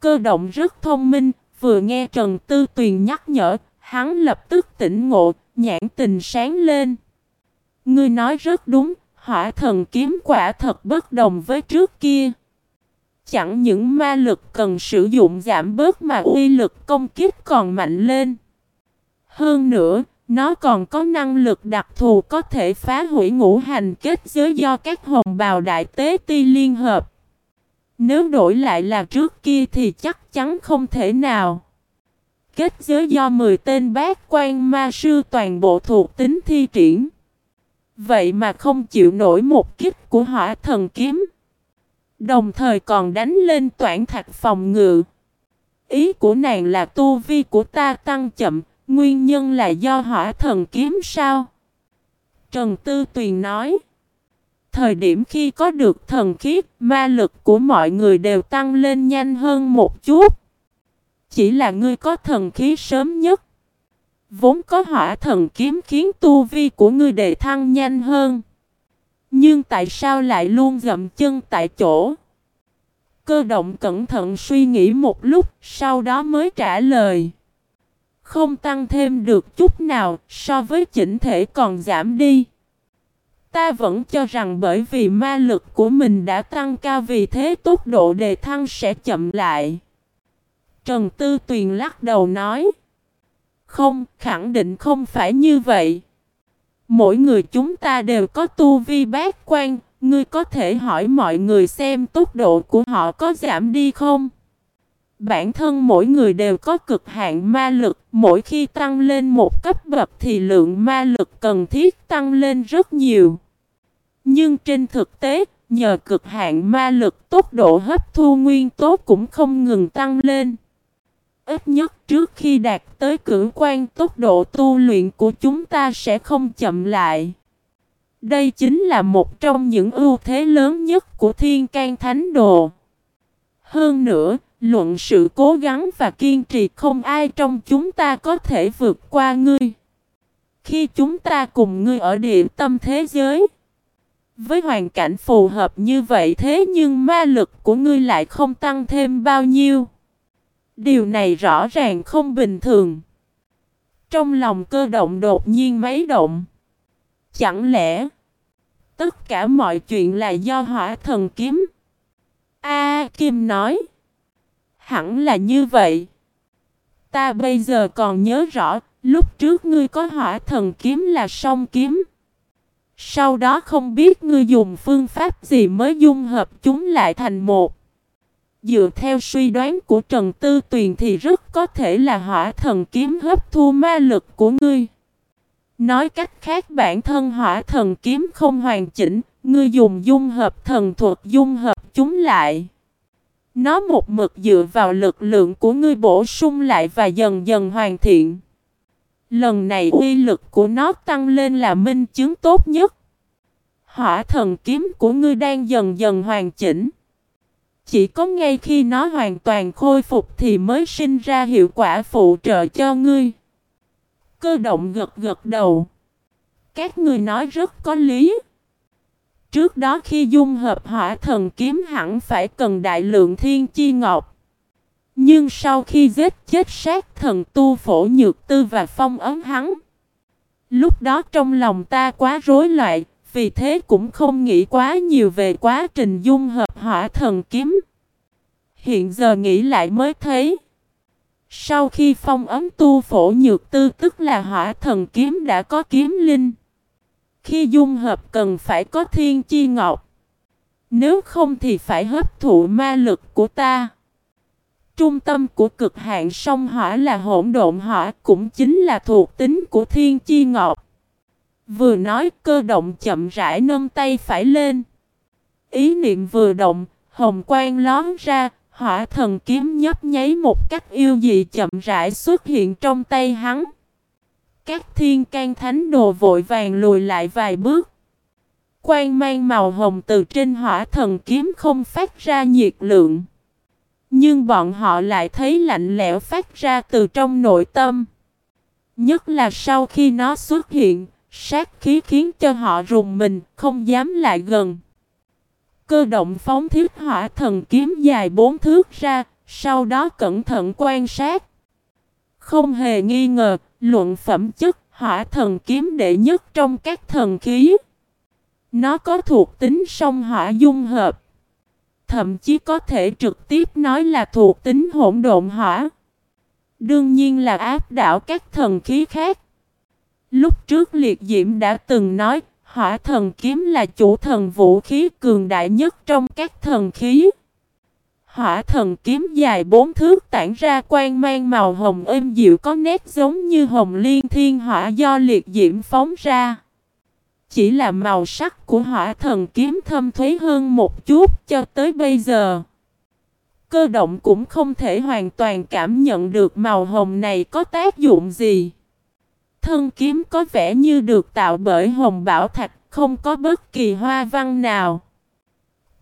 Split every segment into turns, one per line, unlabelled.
Cơ động rất thông minh, vừa nghe Trần Tư Tuyền nhắc nhở, hắn lập tức tỉnh ngộ, nhãn tình sáng lên. Ngươi nói rất đúng, hỏa thần kiếm quả thật bất đồng với trước kia. Chẳng những ma lực cần sử dụng giảm bớt mà uy lực công kích còn mạnh lên. Hơn nữa, nó còn có năng lực đặc thù có thể phá hủy ngũ hành kết giới do các hồng bào đại tế ti liên hợp. Nếu đổi lại là trước kia thì chắc chắn không thể nào. Kết giới do 10 tên bát quan ma sư toàn bộ thuộc tính thi triển. Vậy mà không chịu nổi một kích của hỏa thần kiếm. Đồng thời còn đánh lên toản thạch phòng ngự. Ý của nàng là tu vi của ta tăng chậm, nguyên nhân là do hỏa thần kiếm sao? Trần Tư Tuyền nói. Thời điểm khi có được thần khiết, ma lực của mọi người đều tăng lên nhanh hơn một chút. Chỉ là ngươi có thần khí sớm nhất. Vốn có hỏa thần kiếm khiến tu vi của ngươi đề thăng nhanh hơn. Nhưng tại sao lại luôn dậm chân tại chỗ? Cơ động cẩn thận suy nghĩ một lúc, sau đó mới trả lời. Không tăng thêm được chút nào, so với chỉnh thể còn giảm đi. Ta vẫn cho rằng bởi vì ma lực của mình đã tăng cao vì thế tốc độ đề thăng sẽ chậm lại. Trần Tư Tuyền lắc đầu nói. Không, khẳng định không phải như vậy. Mỗi người chúng ta đều có tu vi bát quan, ngươi có thể hỏi mọi người xem tốc độ của họ có giảm đi không? Bản thân mỗi người đều có cực hạn ma lực, mỗi khi tăng lên một cấp bậc thì lượng ma lực cần thiết tăng lên rất nhiều. Nhưng trên thực tế, nhờ cực hạn ma lực tốc độ hấp thu nguyên tố cũng không ngừng tăng lên. Ít nhất trước khi đạt tới cử quan tốc độ tu luyện của chúng ta sẽ không chậm lại. Đây chính là một trong những ưu thế lớn nhất của Thiên can Thánh Đồ. Hơn nữa, luận sự cố gắng và kiên trì không ai trong chúng ta có thể vượt qua ngươi. Khi chúng ta cùng ngươi ở địa tâm thế giới, với hoàn cảnh phù hợp như vậy thế nhưng ma lực của ngươi lại không tăng thêm bao nhiêu. Điều này rõ ràng không bình thường. Trong lòng cơ động đột nhiên mấy động. Chẳng lẽ tất cả mọi chuyện là do hỏa thần kiếm? A Kim nói. Hẳn là như vậy. Ta bây giờ còn nhớ rõ, lúc trước ngươi có hỏa thần kiếm là song kiếm. Sau đó không biết ngươi dùng phương pháp gì mới dung hợp chúng lại thành một. Dựa theo suy đoán của Trần Tư Tuyền thì rất có thể là hỏa thần kiếm hấp thu ma lực của ngươi. Nói cách khác bản thân hỏa thần kiếm không hoàn chỉnh, ngươi dùng dung hợp thần thuật dung hợp chúng lại. Nó một mực dựa vào lực lượng của ngươi bổ sung lại và dần dần hoàn thiện. Lần này uy lực của nó tăng lên là minh chứng tốt nhất. Hỏa thần kiếm của ngươi đang dần dần hoàn chỉnh. Chỉ có ngay khi nó hoàn toàn khôi phục thì mới sinh ra hiệu quả phụ trợ cho ngươi. Cơ động gật gật đầu. Các ngươi nói rất có lý. Trước đó khi dung hợp hỏa thần kiếm hẳn phải cần đại lượng thiên chi ngọc. Nhưng sau khi giết chết sát thần tu phổ nhược tư và phong ấn hắn. Lúc đó trong lòng ta quá rối loạn, vì thế cũng không nghĩ quá nhiều về quá trình dung hợp hỏa thần kiếm. Hiện giờ nghĩ lại mới thấy. Sau khi phong ấm tu phổ nhược tư tức là hỏa thần kiếm đã có kiếm linh. Khi dung hợp cần phải có thiên chi ngọc. Nếu không thì phải hấp thụ ma lực của ta. Trung tâm của cực hạn sông hỏa là hỗn độn hỏa cũng chính là thuộc tính của thiên chi ngọc. Vừa nói cơ động chậm rãi nâng tay phải lên. Ý niệm vừa động, hồng quang lón ra, hỏa thần kiếm nhấp nháy một cách yêu dị chậm rãi xuất hiện trong tay hắn. Các thiên can thánh đồ vội vàng lùi lại vài bước. Quang mang màu hồng từ trên hỏa thần kiếm không phát ra nhiệt lượng. Nhưng bọn họ lại thấy lạnh lẽo phát ra từ trong nội tâm. Nhất là sau khi nó xuất hiện, sát khí khiến cho họ rùng mình, không dám lại gần. Cơ động phóng thiết hỏa thần kiếm dài bốn thước ra, Sau đó cẩn thận quan sát. Không hề nghi ngờ, luận phẩm chất hỏa thần kiếm đệ nhất trong các thần khí. Nó có thuộc tính song hỏa dung hợp. Thậm chí có thể trực tiếp nói là thuộc tính hỗn độn hỏa. Đương nhiên là áp đảo các thần khí khác. Lúc trước liệt diễm đã từng nói, hỏa thần kiếm là chủ thần vũ khí cường đại nhất trong các thần khí. Hỏa thần kiếm dài bốn thước tản ra quang mang màu hồng êm dịu có nét giống như hồng liên thiên hỏa do liệt diễm phóng ra. Chỉ là màu sắc của hỏa thần kiếm thâm thuế hơn một chút cho tới bây giờ. Cơ động cũng không thể hoàn toàn cảm nhận được màu hồng này có tác dụng gì. Thân kiếm có vẻ như được tạo bởi hồng bảo thạch, không có bất kỳ hoa văn nào.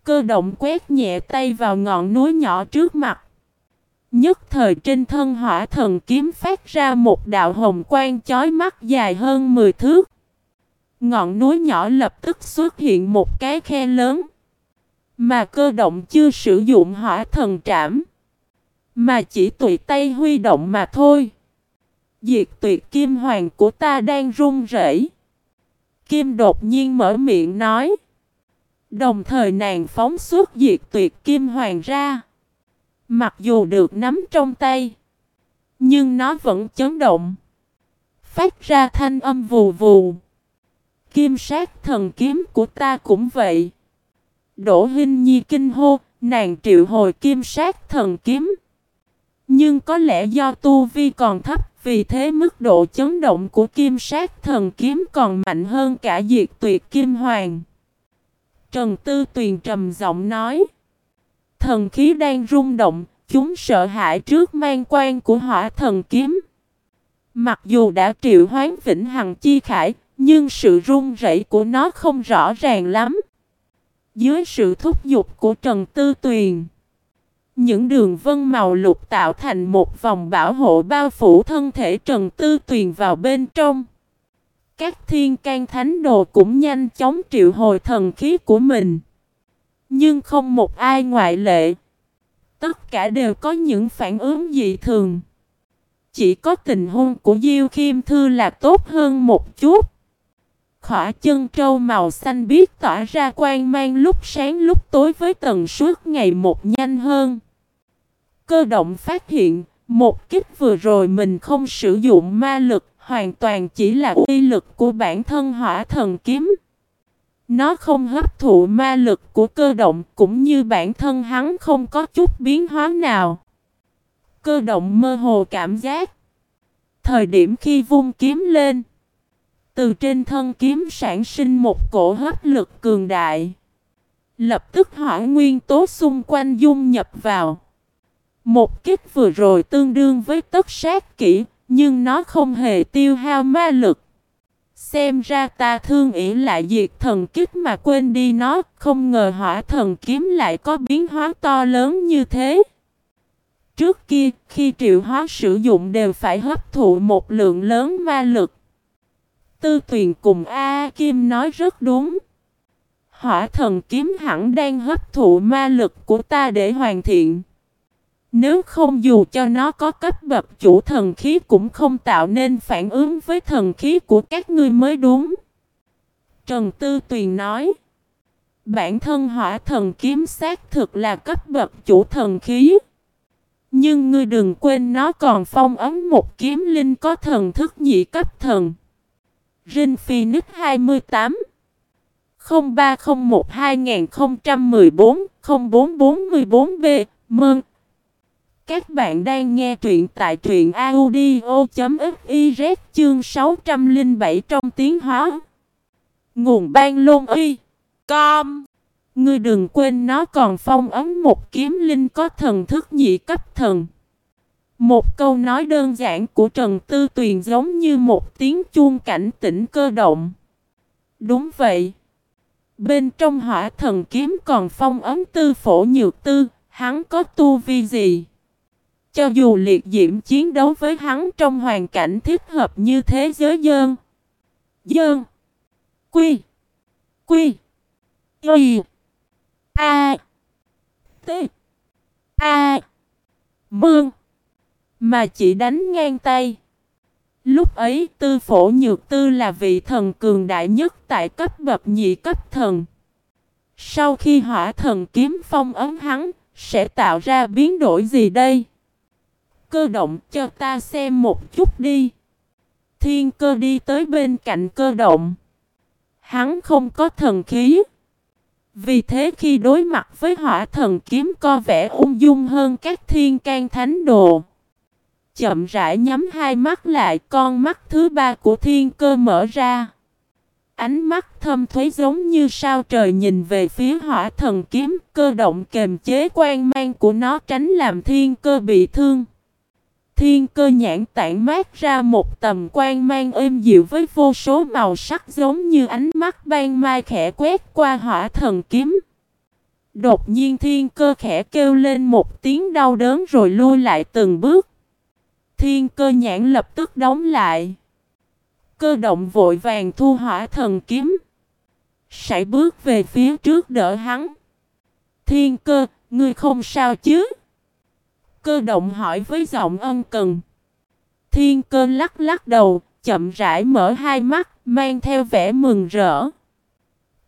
Cơ động quét nhẹ tay vào ngọn núi nhỏ trước mặt. Nhất thời trên thân hỏa thần kiếm phát ra một đạo hồng quang chói mắt dài hơn 10 thước. Ngọn núi nhỏ lập tức xuất hiện một cái khe lớn. Mà cơ động chưa sử dụng hỏa thần trảm. Mà chỉ tùy tay huy động mà thôi. Diệt tuyệt kim hoàng của ta đang run rẩy. Kim đột nhiên mở miệng nói. Đồng thời nàng phóng suốt diệt tuyệt kim hoàng ra. Mặc dù được nắm trong tay. Nhưng nó vẫn chấn động. Phát ra thanh âm vù vù. Kim sát thần kiếm của ta cũng vậy. Đỗ Hinh Nhi kinh hô, nàng triệu hồi kim sát thần kiếm. Nhưng có lẽ do tu vi còn thấp, vì thế mức độ chấn động của kim sát thần kiếm còn mạnh hơn cả diệt tuyệt kim hoàng. Trần Tư Tuyền trầm giọng nói. Thần khí đang rung động, chúng sợ hãi trước mang quan của hỏa thần kiếm. Mặc dù đã triệu hoán vĩnh hằng chi khải, nhưng sự run rẩy của nó không rõ ràng lắm. Dưới sự thúc giục của Trần Tư Tuyền, những đường vân màu lục tạo thành một vòng bảo hộ bao phủ thân thể Trần Tư Tuyền vào bên trong. Các thiên can thánh đồ cũng nhanh chóng triệu hồi thần khí của mình. Nhưng không một ai ngoại lệ. Tất cả đều có những phản ứng dị thường. Chỉ có tình huống của Diêu Khiêm Thư là tốt hơn một chút. Khỏa chân trâu màu xanh biếc tỏa ra quang mang lúc sáng lúc tối với tần suất ngày một nhanh hơn. Cơ động phát hiện, một kích vừa rồi mình không sử dụng ma lực, hoàn toàn chỉ là uy lực của bản thân hỏa thần kiếm. Nó không hấp thụ ma lực của cơ động cũng như bản thân hắn không có chút biến hóa nào. Cơ động mơ hồ cảm giác. Thời điểm khi vung kiếm lên, từ trên thân kiếm sản sinh một cổ hấp lực cường đại. Lập tức hỏa nguyên tố xung quanh dung nhập vào. Một kích vừa rồi tương đương với tất sát kỹ, nhưng nó không hề tiêu hao ma lực. Xem ra ta thương ỷ lại diệt thần kích mà quên đi nó, không ngờ hỏa thần kiếm lại có biến hóa to lớn như thế. Trước kia, khi triệu hóa sử dụng đều phải hấp thụ một lượng lớn ma lực. Tư tuyền cùng A, Kim nói rất đúng. Hỏa thần kiếm hẳn đang hấp thụ ma lực của ta để hoàn thiện. Nếu không dù cho nó có cấp bậc chủ thần khí cũng không tạo nên phản ứng với thần khí của các ngươi mới đúng. Trần Tư Tuyền nói. Bản thân hỏa thần kiếm xác thực là cấp bậc chủ thần khí. Nhưng ngươi đừng quên nó còn phong ấn một kiếm linh có thần thức nhị cấp thần. Rin Phoenix 28 0301 2014 0444B Mơn các bạn đang nghe truyện tại truyện audio.fiz chương 607 trong tiếng hóa Nguồn ban lôn uy Com Ngươi đừng quên nó còn phong ấn một kiếm linh có thần thức nhị cấp thần một câu nói đơn giản của Trần Tư Tuyền giống như một tiếng chuông cảnh tỉnh cơ động. Đúng vậy. Bên trong hỏa thần kiếm còn phong ấn tư phổ nhược tư, hắn có tu vi gì? Cho dù liệt diễm chiến đấu với hắn trong hoàn cảnh thích hợp như thế giới dơn. Dơn. Quy. Quy. Y. A. T. A. Mương. Mà chỉ đánh ngang tay. Lúc ấy tư phổ nhược tư là vị thần cường đại nhất tại cấp bậc nhị cấp thần. Sau khi hỏa thần kiếm phong ấn hắn, sẽ tạo ra biến đổi gì đây? Cơ động cho ta xem một chút đi. Thiên cơ đi tới bên cạnh cơ động. Hắn không có thần khí. Vì thế khi đối mặt với hỏa thần kiếm co vẻ ung dung hơn các thiên can thánh đồ. Chậm rãi nhắm hai mắt lại, con mắt thứ ba của thiên cơ mở ra. Ánh mắt thâm thuế giống như sao trời nhìn về phía hỏa thần kiếm, cơ động kềm chế quan mang của nó tránh làm thiên cơ bị thương. Thiên cơ nhãn tản mát ra một tầm quan mang êm dịu với vô số màu sắc giống như ánh mắt ban mai khẽ quét qua hỏa thần kiếm. Đột nhiên thiên cơ khẽ kêu lên một tiếng đau đớn rồi lui lại từng bước. Thiên cơ nhãn lập tức đóng lại. Cơ động vội vàng thu hỏa thần kiếm. Sải bước về phía trước đỡ hắn. Thiên cơ, ngươi không sao chứ? Cơ động hỏi với giọng ân cần. Thiên cơ lắc lắc đầu, chậm rãi mở hai mắt, mang theo vẻ mừng rỡ.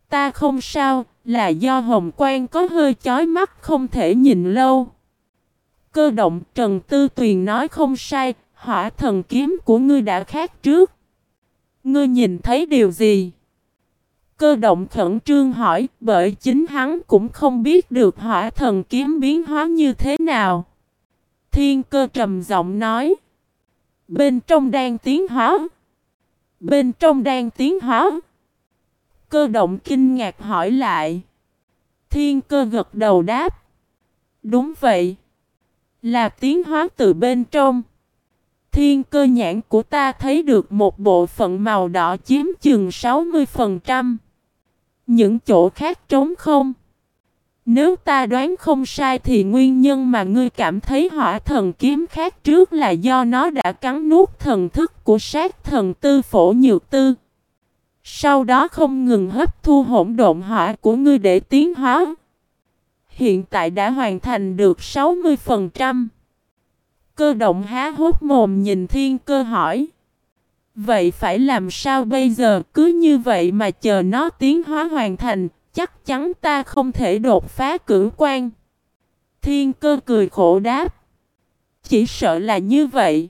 Ta không sao, là do hồng quang có hơi chói mắt không thể nhìn lâu. Cơ động Trần Tư Tuyền nói không sai, hỏa thần kiếm của ngươi đã khác trước. Ngươi nhìn thấy điều gì? Cơ động khẩn trương hỏi, bởi chính hắn cũng không biết được hỏa thần kiếm biến hóa như thế nào. Thiên cơ trầm giọng nói. Bên trong đang tiến hóa. Bên trong đang tiến hóa. Cơ động kinh ngạc hỏi lại. Thiên cơ gật đầu đáp. Đúng vậy. Là tiến hóa từ bên trong. Thiên cơ nhãn của ta thấy được một bộ phận màu đỏ chiếm chừng 60%. Những chỗ khác trống không. Nếu ta đoán không sai thì nguyên nhân mà ngươi cảm thấy hỏa thần kiếm khác trước là do nó đã cắn nuốt thần thức của sát thần tư phổ nhược tư. Sau đó không ngừng hấp thu hỗn độn hỏa của ngươi để tiến hóa. Hiện tại đã hoàn thành được 60%. Cơ động há hốt mồm nhìn thiên cơ hỏi. Vậy phải làm sao bây giờ cứ như vậy mà chờ nó tiến hóa hoàn thành, chắc chắn ta không thể đột phá cử quan. Thiên cơ cười khổ đáp. Chỉ sợ là như vậy.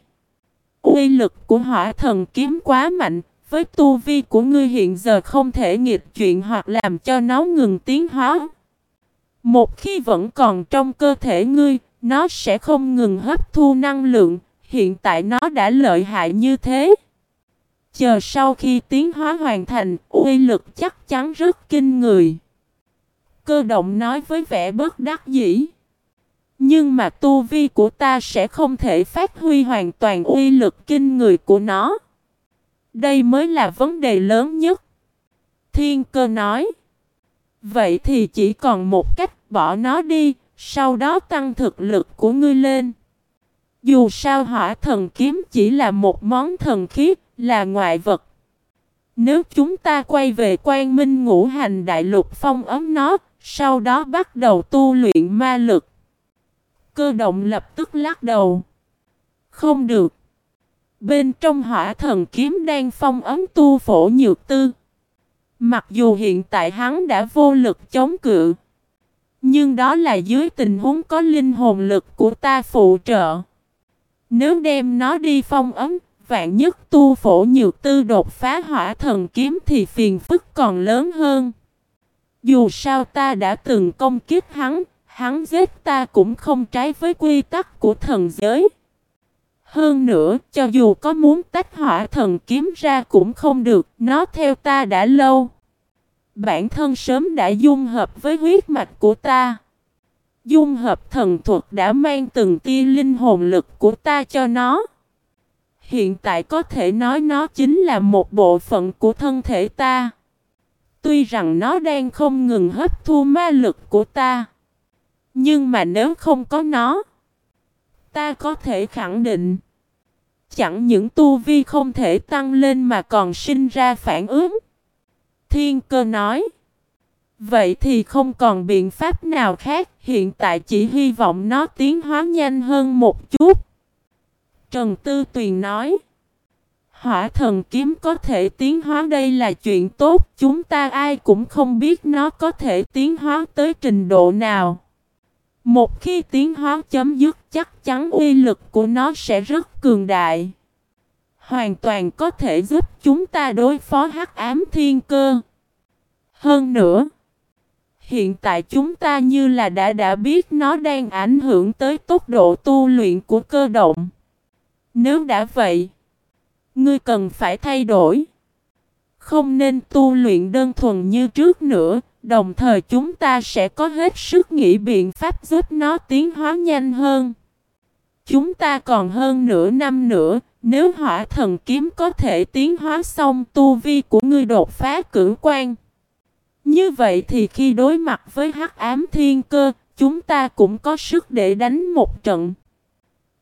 Uy lực của hỏa thần kiếm quá mạnh, với tu vi của ngươi hiện giờ không thể nghịch chuyện hoặc làm cho nó ngừng tiến hóa. Một khi vẫn còn trong cơ thể ngươi, nó sẽ không ngừng hấp thu năng lượng, hiện tại nó đã lợi hại như thế. Chờ sau khi tiến hóa hoàn thành, uy lực chắc chắn rất kinh người. Cơ động nói với vẻ bất đắc dĩ. Nhưng mà tu vi của ta sẽ không thể phát huy hoàn toàn uy lực kinh người của nó. Đây mới là vấn đề lớn nhất. Thiên cơ nói. Vậy thì chỉ còn một cách bỏ nó đi, sau đó tăng thực lực của ngươi lên. Dù sao hỏa thần kiếm chỉ là một món thần khí, là ngoại vật. Nếu chúng ta quay về quan minh ngũ hành đại lục phong ấm nó, sau đó bắt đầu tu luyện ma lực. Cơ động lập tức lắc đầu. Không được. Bên trong hỏa thần kiếm đang phong ấm tu phổ nhược tư. Mặc dù hiện tại hắn đã vô lực chống cự. Nhưng đó là dưới tình huống có linh hồn lực của ta phụ trợ. Nếu đem nó đi phong ấm, vạn nhất tu phổ nhược tư đột phá hỏa thần kiếm thì phiền phức còn lớn hơn. Dù sao ta đã từng công kiếp hắn, hắn giết ta cũng không trái với quy tắc của thần giới. Hơn nữa, cho dù có muốn tách hỏa thần kiếm ra cũng không được, nó theo ta đã lâu. Bản thân sớm đã dung hợp với huyết mạch của ta. Dung hợp thần thuật đã mang từng tia linh hồn lực của ta cho nó. Hiện tại có thể nói nó chính là một bộ phận của thân thể ta. Tuy rằng nó đang không ngừng hấp thu ma lực của ta. Nhưng mà nếu không có nó, ta có thể khẳng định. Chẳng những tu vi không thể tăng lên mà còn sinh ra phản ứng. Thiên cơ nói. Vậy thì không còn biện pháp nào khác, hiện tại chỉ hy vọng nó tiến hóa nhanh hơn một chút. Trần Tư Tuyền nói. Hỏa thần kiếm có thể tiến hóa đây là chuyện tốt, chúng ta ai cũng không biết nó có thể tiến hóa tới trình độ nào. Một khi tiến hóa chấm dứt chắc chắn uy lực của nó sẽ rất cường đại. Hoàn toàn có thể giúp chúng ta đối phó hắc ám thiên cơ. Hơn nữa, hiện tại chúng ta như là đã đã biết nó đang ảnh hưởng tới tốc độ tu luyện của cơ động. Nếu đã vậy, ngươi cần phải thay đổi. Không nên tu luyện đơn thuần như trước nữa, đồng thời chúng ta sẽ có hết sức nghĩ biện pháp giúp nó tiến hóa nhanh hơn. Chúng ta còn hơn nửa năm nữa, nếu hỏa thần kiếm có thể tiến hóa xong tu vi của ngươi đột phá cử quan. Như vậy thì khi đối mặt với hắc ám thiên cơ, chúng ta cũng có sức để đánh một trận.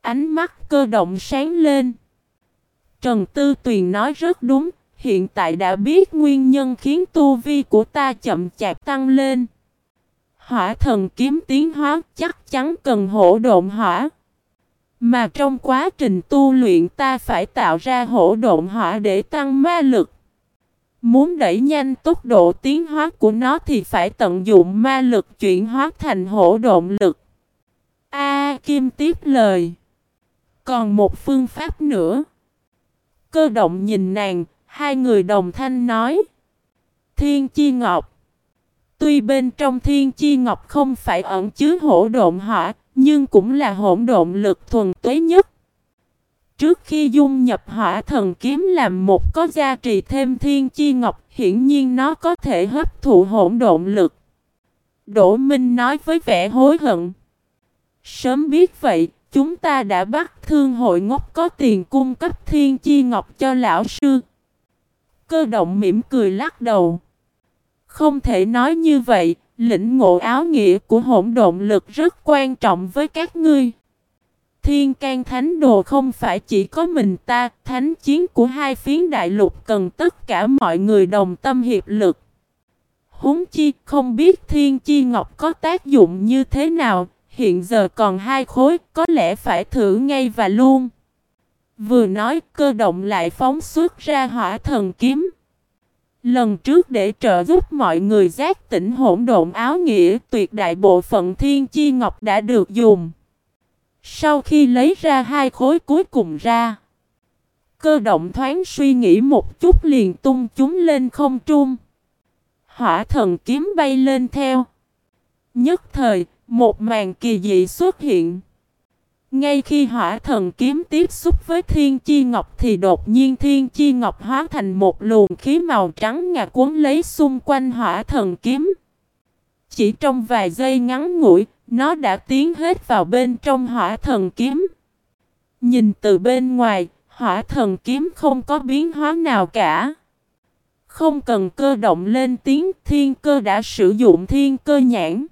Ánh mắt cơ động sáng lên. Trần Tư Tuyền nói rất đúng, hiện tại đã biết nguyên nhân khiến tu vi của ta chậm chạp tăng lên. Hỏa thần kiếm tiến hóa chắc chắn cần hỗn độn hỏa. Mà trong quá trình tu luyện ta phải tạo ra hỗn độn hỏa để tăng ma lực. Muốn đẩy nhanh tốc độ tiến hóa của nó thì phải tận dụng ma lực chuyển hóa thành hỗn độn lực. A Kim tiếp lời. Còn một phương pháp nữa. Cơ động nhìn nàng, hai người đồng thanh nói. Thiên Chi Ngọc. Tuy bên trong Thiên Chi Ngọc không phải ẩn chứa hỗn độn hỏa, nhưng cũng là hỗn độn lực thuần tuế nhất. Trước khi dung nhập hỏa thần kiếm làm một có gia trì thêm thiên chi ngọc, hiển nhiên nó có thể hấp thụ hỗn độn lực. Đỗ Minh nói với vẻ hối hận. Sớm biết vậy, chúng ta đã bắt thương hội ngốc có tiền cung cấp thiên chi ngọc cho lão sư. Cơ động mỉm cười lắc đầu. Không thể nói như vậy, lĩnh ngộ áo nghĩa của hỗn độn lực rất quan trọng với các ngươi. Thiên can thánh đồ không phải chỉ có mình ta, thánh chiến của hai phiến đại lục cần tất cả mọi người đồng tâm hiệp lực. Húng chi không biết thiên chi ngọc có tác dụng như thế nào, hiện giờ còn hai khối, có lẽ phải thử ngay và luôn. Vừa nói cơ động lại phóng xuất ra hỏa thần kiếm. Lần trước để trợ giúp mọi người giác tỉnh hỗn độn áo nghĩa tuyệt đại bộ phận thiên chi ngọc đã được dùng. Sau khi lấy ra hai khối cuối cùng ra, cơ động thoáng suy nghĩ một chút liền tung chúng lên không trung. Hỏa thần kiếm bay lên theo. Nhất thời, một màn kỳ dị xuất hiện. Ngay khi hỏa thần kiếm tiếp xúc với thiên chi ngọc thì đột nhiên thiên chi ngọc hóa thành một luồng khí màu trắng ngà cuốn lấy xung quanh hỏa thần kiếm. Chỉ trong vài giây ngắn ngủi, nó đã tiến hết vào bên trong hỏa thần kiếm. Nhìn từ bên ngoài, hỏa thần kiếm không có biến hóa nào cả. Không cần cơ động lên tiếng thiên cơ đã sử dụng thiên cơ nhãn.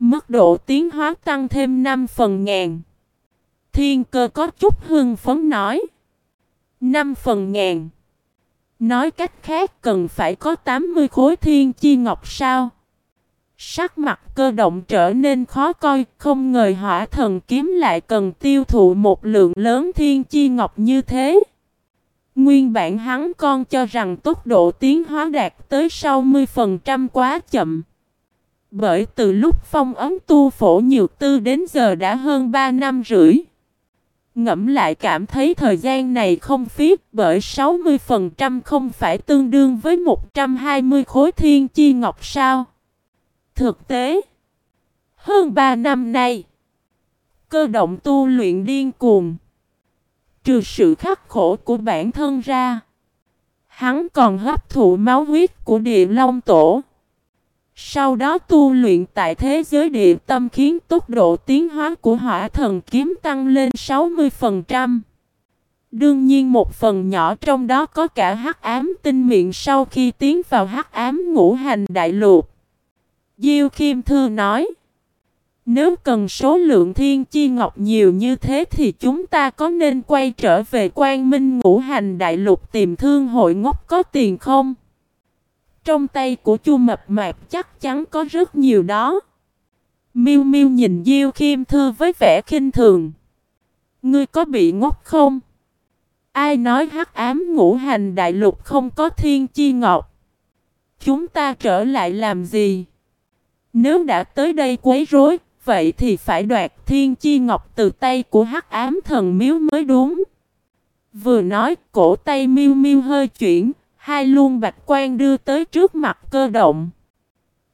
Mức độ tiến hóa tăng thêm 5 phần ngàn. Thiên cơ có chút hưng phấn nói. 5 phần ngàn. Nói cách khác cần phải có 80 khối thiên chi ngọc sao? Sắc mặt cơ động trở nên khó coi, không ngờ hỏa thần kiếm lại cần tiêu thụ một lượng lớn thiên chi ngọc như thế. Nguyên bản hắn con cho rằng tốc độ tiến hóa đạt tới 60% quá chậm. Bởi từ lúc phong ấn tu phổ nhiều tư đến giờ đã hơn 3 năm rưỡi. Ngẫm lại cảm thấy thời gian này không phí bởi 60% không phải tương đương với 120 khối thiên chi ngọc sao. Thực tế, hơn 3 năm nay, cơ động tu luyện điên cuồng. Trừ sự khắc khổ của bản thân ra, hắn còn hấp thụ máu huyết của địa long tổ. Sau đó tu luyện tại thế giới địa tâm khiến tốc độ tiến hóa của hỏa thần kiếm tăng lên 60%. Đương nhiên một phần nhỏ trong đó có cả hắc ám tinh miệng sau khi tiến vào hắc ám ngũ hành đại lục. Diêu Kim Thư nói, Nếu cần số lượng thiên chi ngọc nhiều như thế thì chúng ta có nên quay trở về quan minh ngũ hành đại lục tìm thương hội ngốc có tiền không? Trong tay của Chu Mập Mạp chắc chắn có rất nhiều đó. Miu Miu nhìn Diêu Khiêm Thư với vẻ khinh thường. Ngươi có bị ngốc không? Ai nói hắc ám ngũ hành đại lục không có thiên chi ngọc? Chúng ta trở lại làm gì? Nếu đã tới đây quấy rối, vậy thì phải đoạt thiên chi ngọc từ tay của hắc ám thần miếu mới đúng. Vừa nói, cổ tay miêu miêu hơi chuyển, hai luôn bạch quan đưa tới trước mặt cơ động.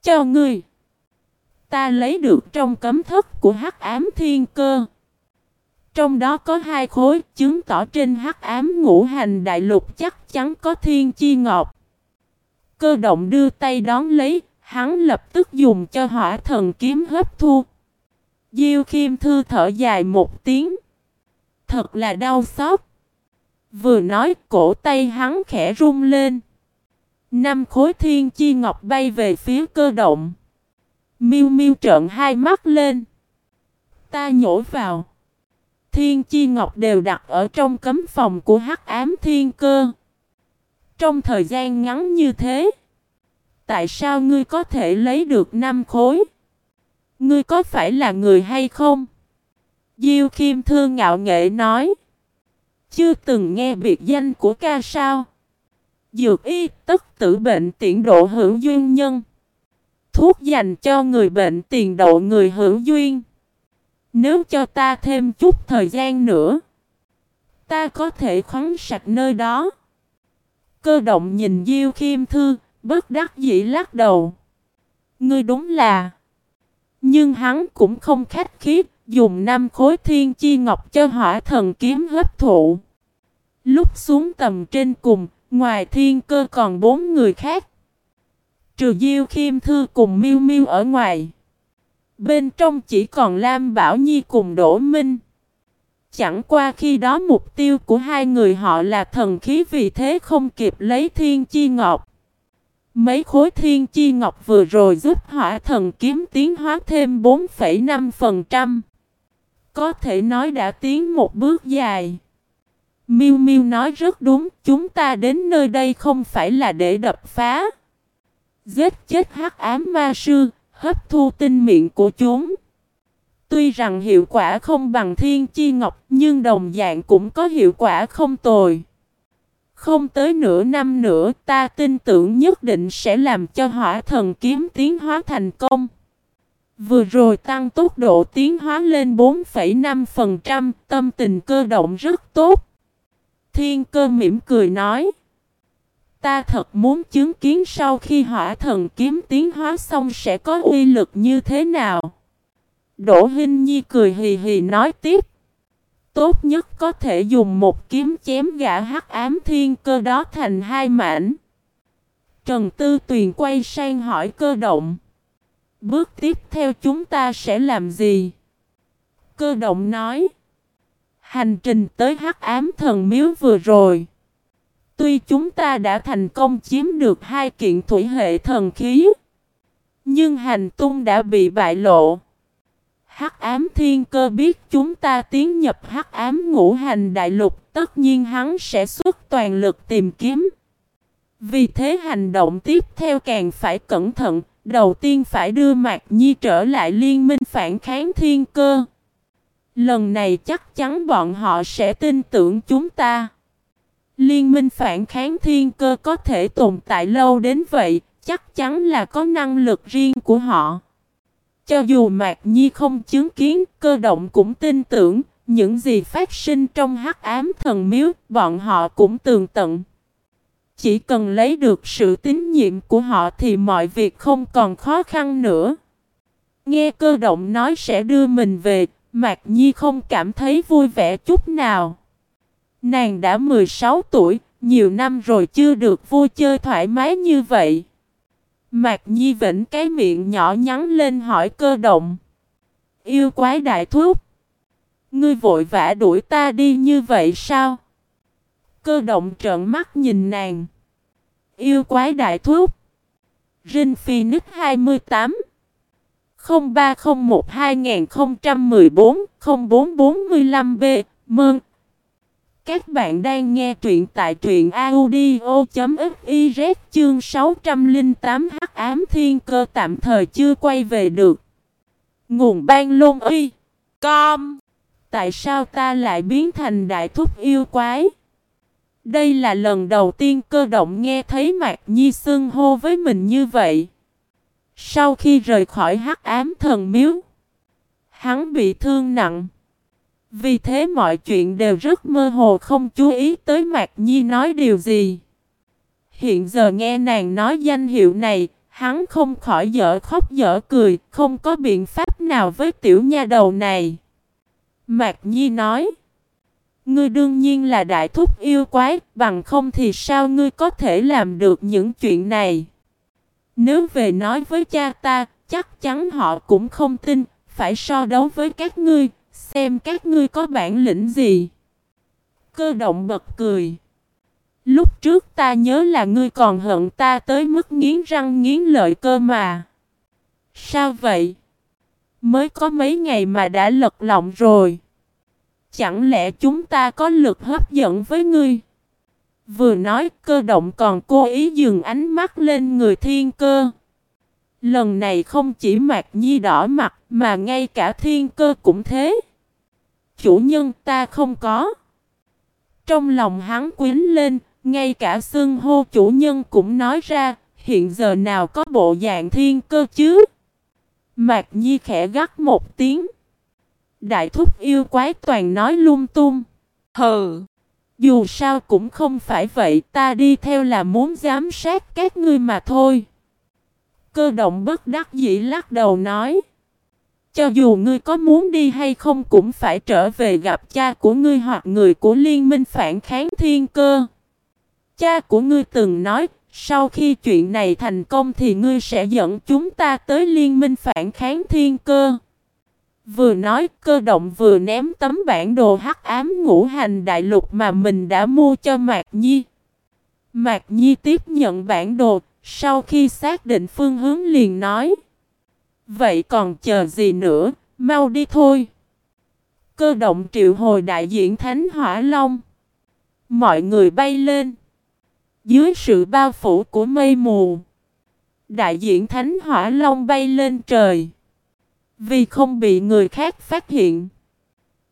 Cho ngươi! Ta lấy được trong cấm thất của hắc ám thiên cơ. Trong đó có hai khối chứng tỏ trên hắc ám ngũ hành đại lục chắc chắn có thiên chi ngọc. Cơ động đưa tay đón lấy, hắn lập tức dùng cho hỏa thần kiếm hấp thu. Diêu Khiêm Thư thở dài một tiếng. Thật là đau xót. Vừa nói, cổ tay hắn khẽ rung lên. Năm khối thiên chi ngọc bay về phía cơ động. Miu miu trợn hai mắt lên. Ta nhổ vào. Thiên chi ngọc đều đặt ở trong cấm phòng của hắc ám thiên cơ. Trong thời gian ngắn như thế. Tại sao ngươi có thể lấy được năm khối? Ngươi có phải là người hay không? Diêu Kim Thương ngạo nghệ nói. Chưa từng nghe biệt danh của ca sao? Dược y tất tử bệnh tiện độ hữu duyên nhân. Thuốc dành cho người bệnh tiền độ người hữu duyên. Nếu cho ta thêm chút thời gian nữa, ta có thể khoáng sạch nơi đó. Cơ động nhìn Diêu Khiêm Thư, bất đắc dĩ lắc đầu. Ngươi đúng là... Nhưng hắn cũng không khách khí, dùng năm khối thiên chi ngọc cho hỏa thần kiếm hấp thụ. Lúc xuống tầm trên cùng, ngoài thiên cơ còn bốn người khác. Trừ Diêu Khiêm Thư cùng Miêu Miêu ở ngoài. Bên trong chỉ còn Lam Bảo Nhi cùng Đỗ Minh. Chẳng qua khi đó mục tiêu của hai người họ là thần khí vì thế không kịp lấy thiên chi ngọc. Mấy khối thiên chi ngọc vừa rồi giúp hỏa thần kiếm tiến hóa thêm 4,5%. Có thể nói đã tiến một bước dài. Miu Miu nói rất đúng, chúng ta đến nơi đây không phải là để đập phá. Giết chết hắc ám ma sư, hấp thu tinh miệng của chúng. Tuy rằng hiệu quả không bằng thiên chi ngọc, nhưng đồng dạng cũng có hiệu quả không tồi. Không tới nửa năm nữa, ta tin tưởng nhất định sẽ làm cho hỏa thần kiếm tiến hóa thành công. Vừa rồi tăng tốc độ tiến hóa lên 4,5%, tâm tình cơ động rất tốt. Thiên cơ mỉm cười nói. Ta thật muốn chứng kiến sau khi hỏa thần kiếm tiến hóa xong sẽ có uy lực như thế nào. Đỗ Hinh Nhi cười hì hì nói tiếp. Tốt nhất có thể dùng một kiếm chém gã hắc ám thiên cơ đó thành hai mảnh. Trần Tư Tuyền quay sang hỏi cơ động. Bước tiếp theo chúng ta sẽ làm gì? Cơ động nói. Hành trình tới hắc ám thần miếu vừa rồi. Tuy chúng ta đã thành công chiếm được hai kiện thủy hệ thần khí. Nhưng hành tung đã bị bại lộ. Hắc ám thiên cơ biết chúng ta tiến nhập hắc ám ngũ hành đại lục, tất nhiên hắn sẽ xuất toàn lực tìm kiếm. Vì thế hành động tiếp theo càng phải cẩn thận, đầu tiên phải đưa Mạc Nhi trở lại liên minh phản kháng thiên cơ. Lần này chắc chắn bọn họ sẽ tin tưởng chúng ta. Liên minh phản kháng thiên cơ có thể tồn tại lâu đến vậy, chắc chắn là có năng lực riêng của họ. Cho dù Mạc Nhi không chứng kiến, cơ động cũng tin tưởng, những gì phát sinh trong hắc ám thần miếu, bọn họ cũng tường tận. Chỉ cần lấy được sự tín nhiệm của họ thì mọi việc không còn khó khăn nữa. Nghe cơ động nói sẽ đưa mình về, Mạc Nhi không cảm thấy vui vẻ chút nào. Nàng đã 16 tuổi, nhiều năm rồi chưa được vui chơi thoải mái như vậy. Mạc Nhi vĩnh cái miệng nhỏ nhắn lên hỏi cơ động. Yêu quái đại thúc. Ngươi vội vã đuổi ta đi như vậy sao? Cơ động trợn mắt nhìn nàng. Yêu quái đại thúc. Rin Phoenix 28 0301 2014 0445B Mơn Các bạn đang nghe truyện tại truyện audio.fiz chương 608 hắc ám thiên cơ tạm thời chưa quay về được. Nguồn ban lôn uy. Com. Tại sao ta lại biến thành đại thúc yêu quái? Đây là lần đầu tiên cơ động nghe thấy Mạc Nhi xưng hô với mình như vậy. Sau khi rời khỏi hắc ám thần miếu, hắn bị thương nặng. Vì thế mọi chuyện đều rất mơ hồ không chú ý tới Mạc Nhi nói điều gì. Hiện giờ nghe nàng nói danh hiệu này, hắn không khỏi dở khóc dở cười, không có biện pháp nào với tiểu nha đầu này. Mạc Nhi nói, Ngươi đương nhiên là đại thúc yêu quái, bằng không thì sao ngươi có thể làm được những chuyện này? Nếu về nói với cha ta, chắc chắn họ cũng không tin, phải so đấu với các ngươi, xem các ngươi có bản lĩnh gì. Cơ động bật cười. Lúc trước ta nhớ là ngươi còn hận ta tới mức nghiến răng nghiến lợi cơ mà. Sao vậy? Mới có mấy ngày mà đã lật lọng rồi. Chẳng lẽ chúng ta có lực hấp dẫn với ngươi? Vừa nói cơ động còn cố ý dừng ánh mắt lên người thiên cơ. Lần này không chỉ Mạc Nhi đỏ mặt mà ngay cả thiên cơ cũng thế. Chủ nhân ta không có. Trong lòng hắn quyến lên, ngay cả xưng hô chủ nhân cũng nói ra, hiện giờ nào có bộ dạng thiên cơ chứ? Mạc Nhi khẽ gắt một tiếng. Đại thúc yêu quái toàn nói lung tung. Hừ. Dù sao cũng không phải vậy ta đi theo là muốn giám sát các ngươi mà thôi. Cơ động bất đắc dĩ lắc đầu nói. Cho dù ngươi có muốn đi hay không cũng phải trở về gặp cha của ngươi hoặc người của liên minh phản kháng thiên cơ. Cha của ngươi từng nói, sau khi chuyện này thành công thì ngươi sẽ dẫn chúng ta tới liên minh phản kháng thiên cơ. Vừa nói cơ động vừa ném tấm bản đồ hắc ám ngũ hành đại lục mà mình đã mua cho Mạc Nhi. Mạc Nhi tiếp nhận bản đồ, sau khi xác định phương hướng liền nói. Vậy còn chờ gì nữa, mau đi thôi. Cơ động triệu hồi đại diện Thánh Hỏa Long. Mọi người bay lên. Dưới sự bao phủ của mây mù. Đại diện Thánh Hỏa Long bay lên trời. Vì không bị người khác phát hiện.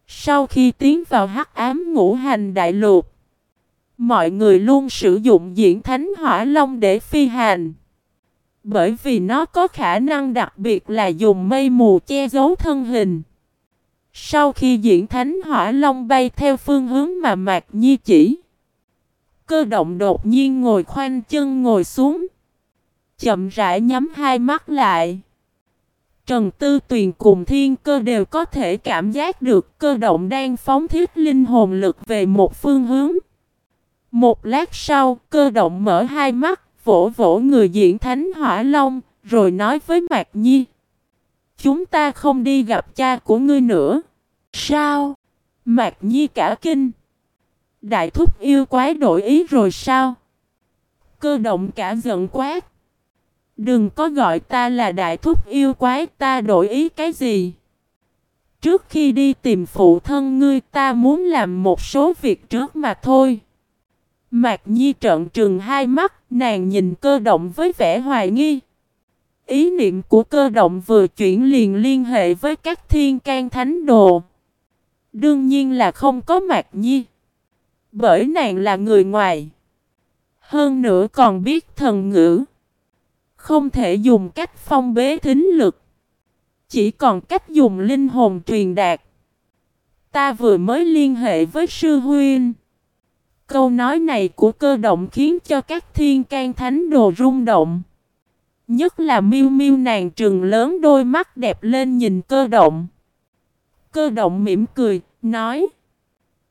Sau khi tiến vào hắc ám ngũ hành đại lục, mọi người luôn sử dụng diễn thánh hỏa long để phi hành. Bởi vì nó có khả năng đặc biệt là dùng mây mù che giấu thân hình. Sau khi diễn thánh hỏa long bay theo phương hướng mà Mạc Nhi chỉ, cơ động đột nhiên ngồi khoanh chân ngồi xuống, chậm rãi nhắm hai mắt lại. Trần Tư Tuyền cùng thiên cơ đều có thể cảm giác được cơ động đang phóng thiết linh hồn lực về một phương hướng. Một lát sau, cơ động mở hai mắt, vỗ vỗ người diễn thánh hỏa long, rồi nói với Mạc Nhi. Chúng ta không đi gặp cha của ngươi nữa. Sao? Mạc Nhi cả kinh. Đại thúc yêu quái đổi ý rồi sao? Cơ động cả giận quát. Đừng có gọi ta là đại thúc yêu quái ta đổi ý cái gì. Trước khi đi tìm phụ thân ngươi ta muốn làm một số việc trước mà thôi. Mạc Nhi trợn trừng hai mắt, nàng nhìn cơ động với vẻ hoài nghi. Ý niệm của cơ động vừa chuyển liền liên hệ với các thiên can thánh đồ. Đương nhiên là không có Mạc Nhi. Bởi nàng là người ngoài. Hơn nữa còn biết thần ngữ. Không thể dùng cách phong bế thính lực. Chỉ còn cách dùng linh hồn truyền đạt. Ta vừa mới liên hệ với sư huynh. Câu nói này của cơ động khiến cho các thiên can thánh đồ rung động. Nhất là miêu miêu nàng trừng lớn đôi mắt đẹp lên nhìn cơ động. Cơ động mỉm cười, nói.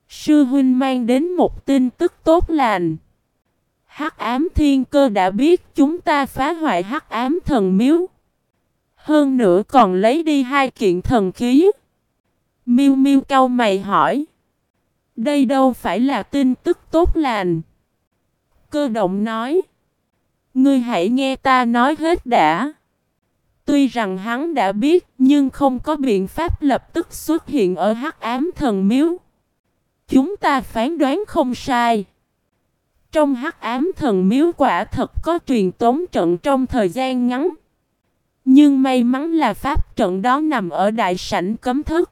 Sư huynh mang đến một tin tức tốt lành. Hắc ám thiên cơ đã biết chúng ta phá hoại hắc ám thần miếu. Hơn nữa còn lấy đi hai kiện thần khí. Miu Miu cau mày hỏi. Đây đâu phải là tin tức tốt lành. Cơ động nói. Ngươi hãy nghe ta nói hết đã. Tuy rằng hắn đã biết nhưng không có biện pháp lập tức xuất hiện ở hắc ám thần miếu. Chúng ta phán đoán không sai. Trong hắc ám thần miếu quả thật có truyền tống trận trong thời gian ngắn. Nhưng may mắn là pháp trận đó nằm ở đại sảnh cấm thức.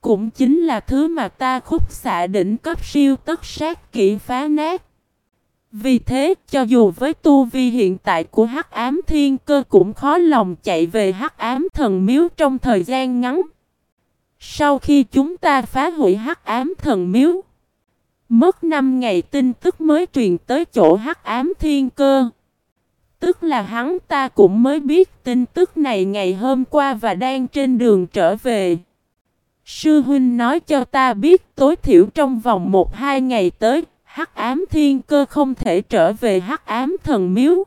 Cũng chính là thứ mà ta khúc xạ đỉnh cấp siêu tất sát kỹ phá nát. Vì thế, cho dù với tu vi hiện tại của Hắc Ám Thiên Cơ cũng khó lòng chạy về Hắc Ám Thần Miếu trong thời gian ngắn. Sau khi chúng ta phá hủy Hắc Ám Thần Miếu, mất 5 ngày tin tức mới truyền tới chỗ Hắc Ám Thiên Cơ. Tức là hắn ta cũng mới biết tin tức này ngày hôm qua và đang trên đường trở về. Sư huynh nói cho ta biết tối thiểu trong vòng 1-2 ngày tới, Hắc ám thiên cơ không thể trở về hắc ám thần miếu.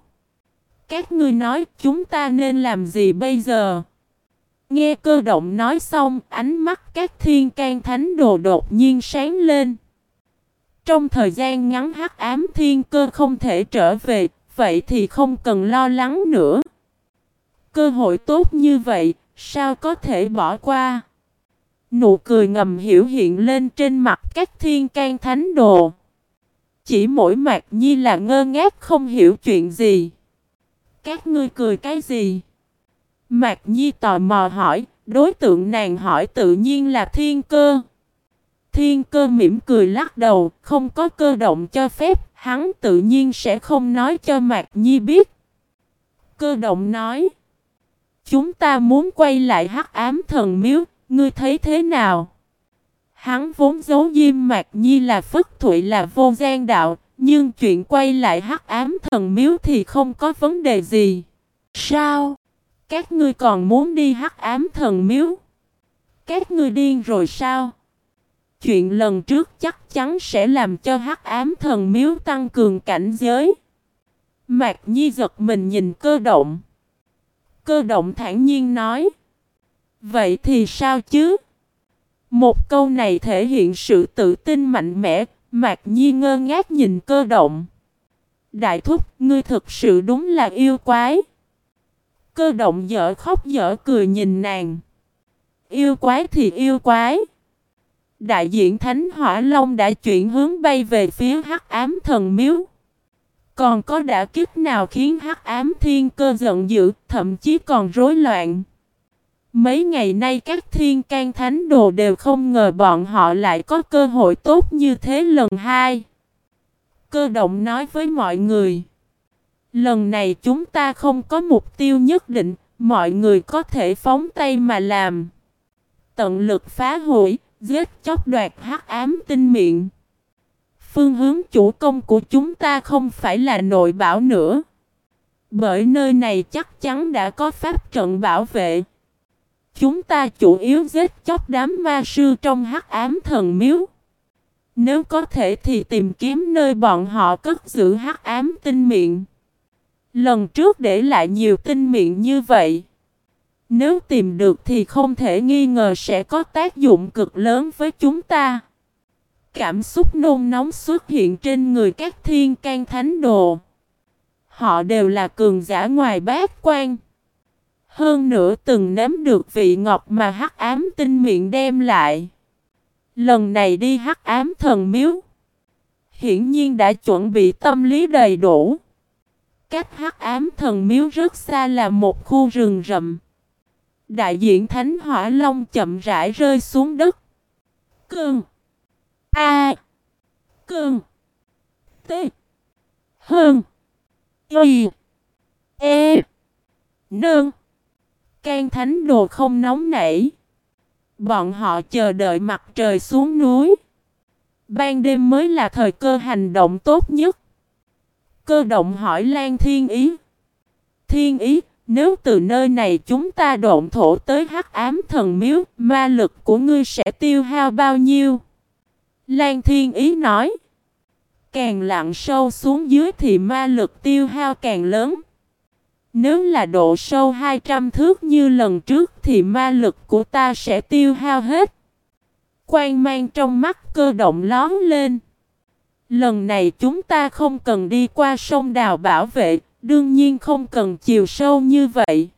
Các ngươi nói chúng ta nên làm gì bây giờ? Nghe cơ động nói xong, ánh mắt các thiên can thánh đồ đột nhiên sáng lên. Trong thời gian ngắn hắc ám thiên cơ không thể trở về, vậy thì không cần lo lắng nữa. Cơ hội tốt như vậy, sao có thể bỏ qua? Nụ cười ngầm hiểu hiện lên trên mặt các thiên can thánh đồ. Chỉ mỗi Mạc Nhi là ngơ ngác không hiểu chuyện gì. Các ngươi cười cái gì? Mạc Nhi tò mò hỏi, đối tượng nàng hỏi tự nhiên là thiên cơ. Thiên cơ mỉm cười lắc đầu, không có cơ động cho phép, hắn tự nhiên sẽ không nói cho Mạc Nhi biết. Cơ động nói, chúng ta muốn quay lại hắc ám thần miếu, ngươi thấy thế nào? Hắn vốn giấu diêm Mạc Nhi là phất thụy là vô gian đạo, nhưng chuyện quay lại hắc ám thần miếu thì không có vấn đề gì. Sao? Các ngươi còn muốn đi hắc ám thần miếu? Các ngươi điên rồi sao? Chuyện lần trước chắc chắn sẽ làm cho hắc ám thần miếu tăng cường cảnh giới. Mạc Nhi giật mình nhìn cơ động. Cơ động thản nhiên nói. Vậy thì sao chứ? Một câu này thể hiện sự tự tin mạnh mẽ, Mạc Nhi ngơ ngác nhìn cơ động. Đại thúc, ngươi thực sự đúng là yêu quái. Cơ động dở khóc dở cười nhìn nàng. Yêu quái thì yêu quái. Đại diện Thánh Hỏa Long đã chuyển hướng bay về phía hắc ám thần miếu. Còn có đã kích nào khiến hắc ám thiên cơ giận dữ, thậm chí còn rối loạn. Mấy ngày nay các thiên can thánh đồ đều không ngờ bọn họ lại có cơ hội tốt như thế lần hai. Cơ động nói với mọi người. Lần này chúng ta không có mục tiêu nhất định, mọi người có thể phóng tay mà làm. Tận lực phá hủy, giết chóc đoạt hắc ám tinh miệng. Phương hướng chủ công của chúng ta không phải là nội bảo nữa. Bởi nơi này chắc chắn đã có pháp trận bảo vệ. Chúng ta chủ yếu giết chóc đám ma sư trong hắc ám thần miếu. Nếu có thể thì tìm kiếm nơi bọn họ cất giữ hắc ám tinh miệng. Lần trước để lại nhiều tinh miệng như vậy. Nếu tìm được thì không thể nghi ngờ sẽ có tác dụng cực lớn với chúng ta. Cảm xúc nôn nóng xuất hiện trên người các thiên can thánh đồ. Họ đều là cường giả ngoài bát quan. Hơn nữa từng nếm được vị ngọt mà hắc ám tinh miệng đem lại. Lần này đi hắc ám thần miếu. Hiển nhiên đã chuẩn bị tâm lý đầy đủ. Cách hắc ám thần miếu rất xa là một khu rừng rậm. Đại diện Thánh Hỏa Long chậm rãi rơi xuống đất. Cương. A. Cương. T. Hơn. Y. E. Nương. Can thánh đồ không nóng nảy. Bọn họ chờ đợi mặt trời xuống núi. Ban đêm mới là thời cơ hành động tốt nhất. Cơ động hỏi Lan Thiên Ý. Thiên Ý, nếu từ nơi này chúng ta độn thổ tới hắc ám thần miếu, ma lực của ngươi sẽ tiêu hao bao nhiêu? Lan Thiên Ý nói. Càng lặn sâu xuống dưới thì ma lực tiêu hao càng lớn. Nếu là độ sâu 200 thước như lần trước thì ma lực của ta sẽ tiêu hao hết. Quang mang trong mắt cơ động lón lên. Lần này chúng ta không cần đi qua sông đào bảo vệ, đương nhiên không cần chiều sâu như vậy.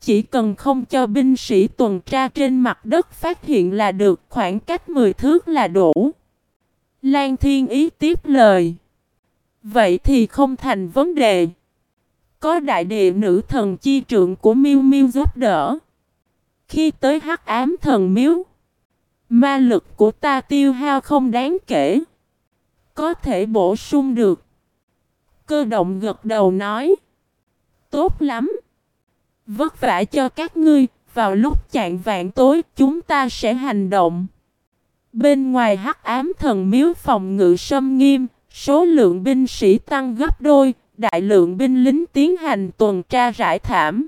chỉ cần không cho binh sĩ tuần tra trên mặt đất phát hiện là được khoảng cách 10 thước là đủ. Lan Thiên Ý tiếp lời. Vậy thì không thành vấn đề. Có đại địa nữ thần chi trượng của Miêu Miêu giúp đỡ. Khi tới hắc ám thần miếu, ma lực của ta tiêu hao không đáng kể. Có thể bổ sung được. Cơ động gật đầu nói. Tốt lắm. Vất vả cho các ngươi, vào lúc chạng vạn tối chúng ta sẽ hành động. Bên ngoài hắc ám thần miếu phòng ngự sâm nghiêm, số lượng binh sĩ tăng gấp đôi, đại lượng binh lính tiến hành tuần tra rải thảm.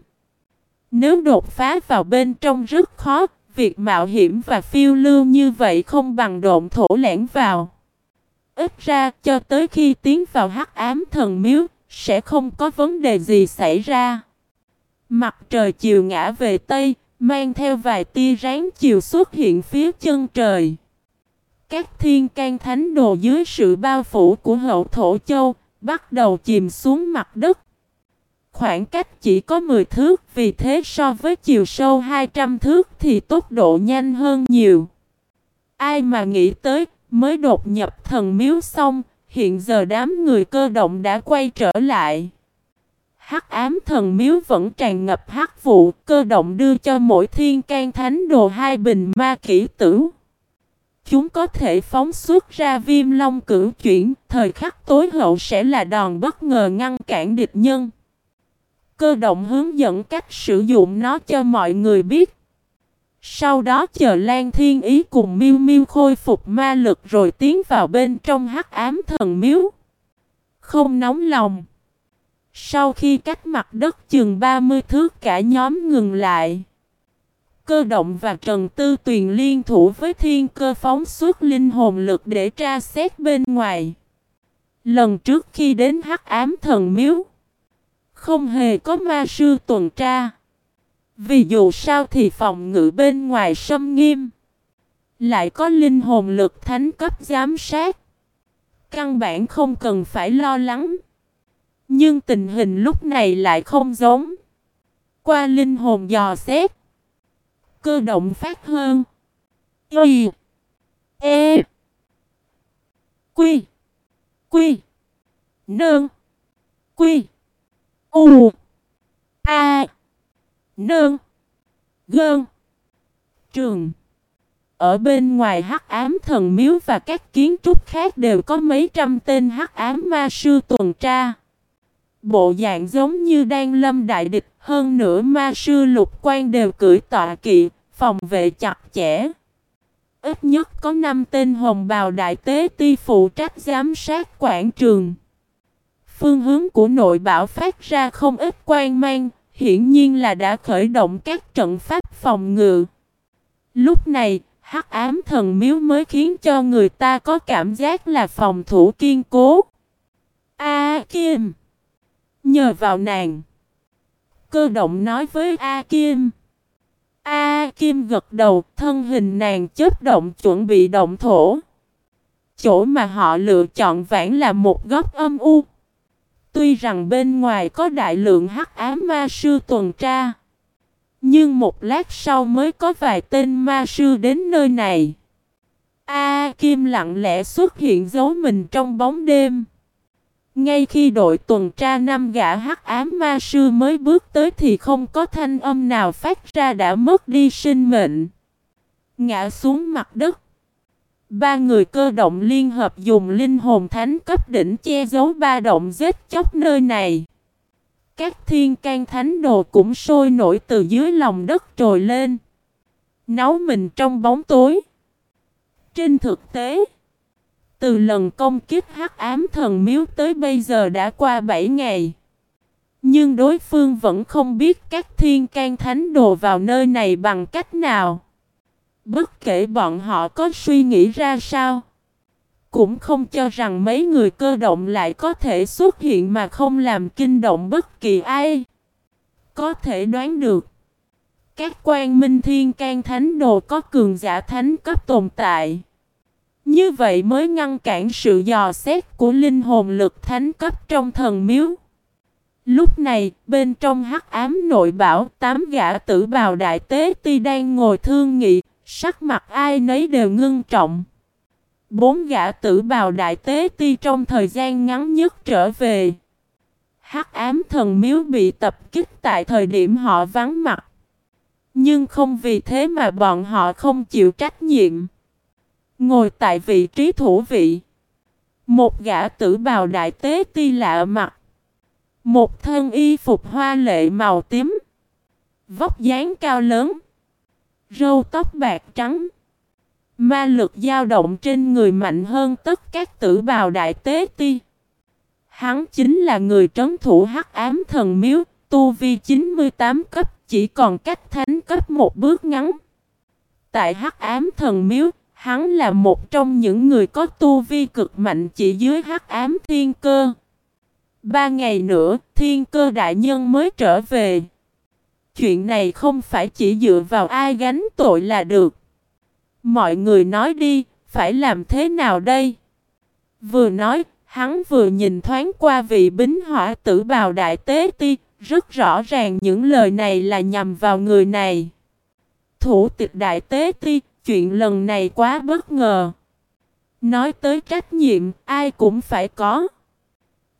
Nếu đột phá vào bên trong rất khó, việc mạo hiểm và phiêu lưu như vậy không bằng độn thổ lẻn vào. Ít ra cho tới khi tiến vào hắc ám thần miếu, sẽ không có vấn đề gì xảy ra. Mặt trời chiều ngã về Tây, mang theo vài tia ráng chiều xuất hiện phía chân trời. Các thiên can thánh đồ dưới sự bao phủ của hậu thổ châu, bắt đầu chìm xuống mặt đất. Khoảng cách chỉ có 10 thước, vì thế so với chiều sâu 200 thước thì tốc độ nhanh hơn nhiều. Ai mà nghĩ tới, mới đột nhập thần miếu xong, hiện giờ đám người cơ động đã quay trở lại. Hắc ám thần miếu vẫn tràn ngập hắc vụ, cơ động đưa cho mỗi thiên can thánh đồ hai bình ma kỹ tử. Chúng có thể phóng xuất ra viêm long cử chuyển, thời khắc tối hậu sẽ là đòn bất ngờ ngăn cản địch nhân. Cơ động hướng dẫn cách sử dụng nó cho mọi người biết. Sau đó chờ Lan Thiên Ý cùng Miêu Miêu khôi phục ma lực rồi tiến vào bên trong hắc ám thần miếu. Không nóng lòng. Sau khi cách mặt đất chừng 30 thước cả nhóm ngừng lại. Cơ động và Trần Tư Tuyền liên thủ với thiên cơ phóng xuất linh hồn lực để tra xét bên ngoài. Lần trước khi đến hắc ám thần miếu, không hề có ma sư tuần tra. Vì dù sao thì phòng ngự bên ngoài sâm nghiêm. Lại có linh hồn lực thánh cấp giám sát. Căn bản không cần phải lo lắng. Nhưng tình hình lúc này lại không giống. Qua linh hồn dò xét. Cơ động phát hơn. Y. E. Quy. Quy. Nương. Quy. U. A. Nương. Gơn. Trường. Ở bên ngoài hắc ám thần miếu và các kiến trúc khác đều có mấy trăm tên hắc ám ma sư tuần tra. Bộ dạng giống như đang lâm đại địch, hơn nữa ma sư lục quan đều cưỡi tọa kỵ, phòng vệ chặt chẽ. Ít nhất có 5 tên hồng bào đại tế ti phụ trách giám sát quảng trường. Phương hướng của nội bảo phát ra không ít quan mang, hiển nhiên là đã khởi động các trận pháp phòng ngự. Lúc này, hắc ám thần miếu mới khiến cho người ta có cảm giác là phòng thủ kiên cố. A Kim. Nhờ vào nàng. Cơ động nói với A Kim. A Kim gật đầu Thân hình nàng chớp động chuẩn bị động thổ. Chỗ mà họ lựa chọn vãn là một góc âm u. Tuy rằng bên ngoài có đại lượng hắc ám ma sư tuần tra, Nhưng một lát sau mới có vài tên ma sư đến nơi này A Kim lặng lẽ xuất hiện giấu mình trong bóng đêm ngay khi đội tuần tra năm gã hắc ám ma sư mới bước tới thì không có thanh âm nào phát ra đã mất đi sinh mệnh. Ngã xuống mặt đất. Ba người cơ động liên hợp dùng linh hồn thánh cấp đỉnh che giấu ba động giết chóc nơi này. Các thiên can thánh đồ cũng sôi nổi từ dưới lòng đất trồi lên. Nấu mình trong bóng tối. Trên thực tế, từ lần công kích hắc ám thần miếu tới bây giờ đã qua 7 ngày. Nhưng đối phương vẫn không biết các thiên can thánh đồ vào nơi này bằng cách nào. Bất kể bọn họ có suy nghĩ ra sao. Cũng không cho rằng mấy người cơ động lại có thể xuất hiện mà không làm kinh động bất kỳ ai. Có thể đoán được. Các quan minh thiên can thánh đồ có cường giả thánh cấp tồn tại. Như vậy mới ngăn cản sự dò xét của linh hồn lực thánh cấp trong thần miếu. Lúc này, bên trong hắc ám nội bảo, tám gã tử bào đại tế ti đang ngồi thương nghị, sắc mặt ai nấy đều ngưng trọng. Bốn gã tử bào đại tế ti trong thời gian ngắn nhất trở về. Hắc ám thần miếu bị tập kích tại thời điểm họ vắng mặt. Nhưng không vì thế mà bọn họ không chịu trách nhiệm. Ngồi tại vị trí thủ vị. Một gã tử bào đại tế ti lạ mặt. Một thân y phục hoa lệ màu tím. Vóc dáng cao lớn. Râu tóc bạc trắng. Ma lực dao động trên người mạnh hơn tất các tử bào đại tế ti. Hắn chính là người trấn thủ hắc ám thần miếu, tu vi 98 cấp, chỉ còn cách thánh cấp một bước ngắn. Tại hắc ám thần miếu, hắn là một trong những người có tu vi cực mạnh chỉ dưới hắc ám thiên cơ. Ba ngày nữa, thiên cơ đại nhân mới trở về. Chuyện này không phải chỉ dựa vào ai gánh tội là được. Mọi người nói đi, phải làm thế nào đây? Vừa nói, hắn vừa nhìn thoáng qua vị bính hỏa tử bào đại tế ti, rất rõ ràng những lời này là nhằm vào người này. Thủ tịch đại tế ti, chuyện lần này quá bất ngờ. Nói tới trách nhiệm, ai cũng phải có.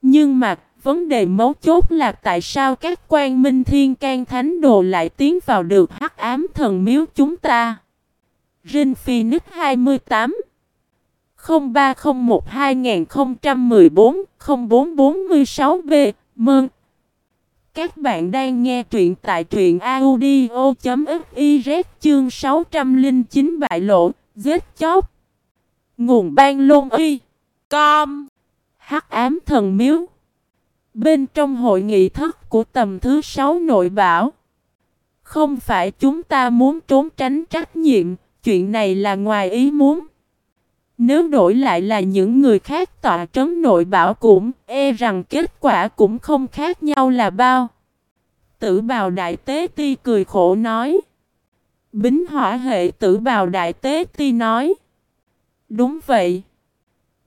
Nhưng mà, vấn đề mấu chốt là tại sao các quan minh thiên can thánh đồ lại tiến vào được hắc ám thần miếu chúng ta. Rin Phoenix 28 0301 2014 0446B Mơn Các bạn đang nghe truyện tại truyện audio.fiz chương 609 bại lộ, giết chóc. Nguồn ban lôn y. Com. Hắc ám thần miếu. Bên trong hội nghị thất của tầm thứ sáu nội bảo. Không phải chúng ta muốn trốn tránh trách nhiệm, chuyện này là ngoài ý muốn. Nếu đổi lại là những người khác tọa trấn nội bảo cũng e rằng kết quả cũng không khác nhau là bao. Tử bào đại tế ti cười khổ nói. Bính hỏa hệ tử bào đại tế ti nói. Đúng vậy.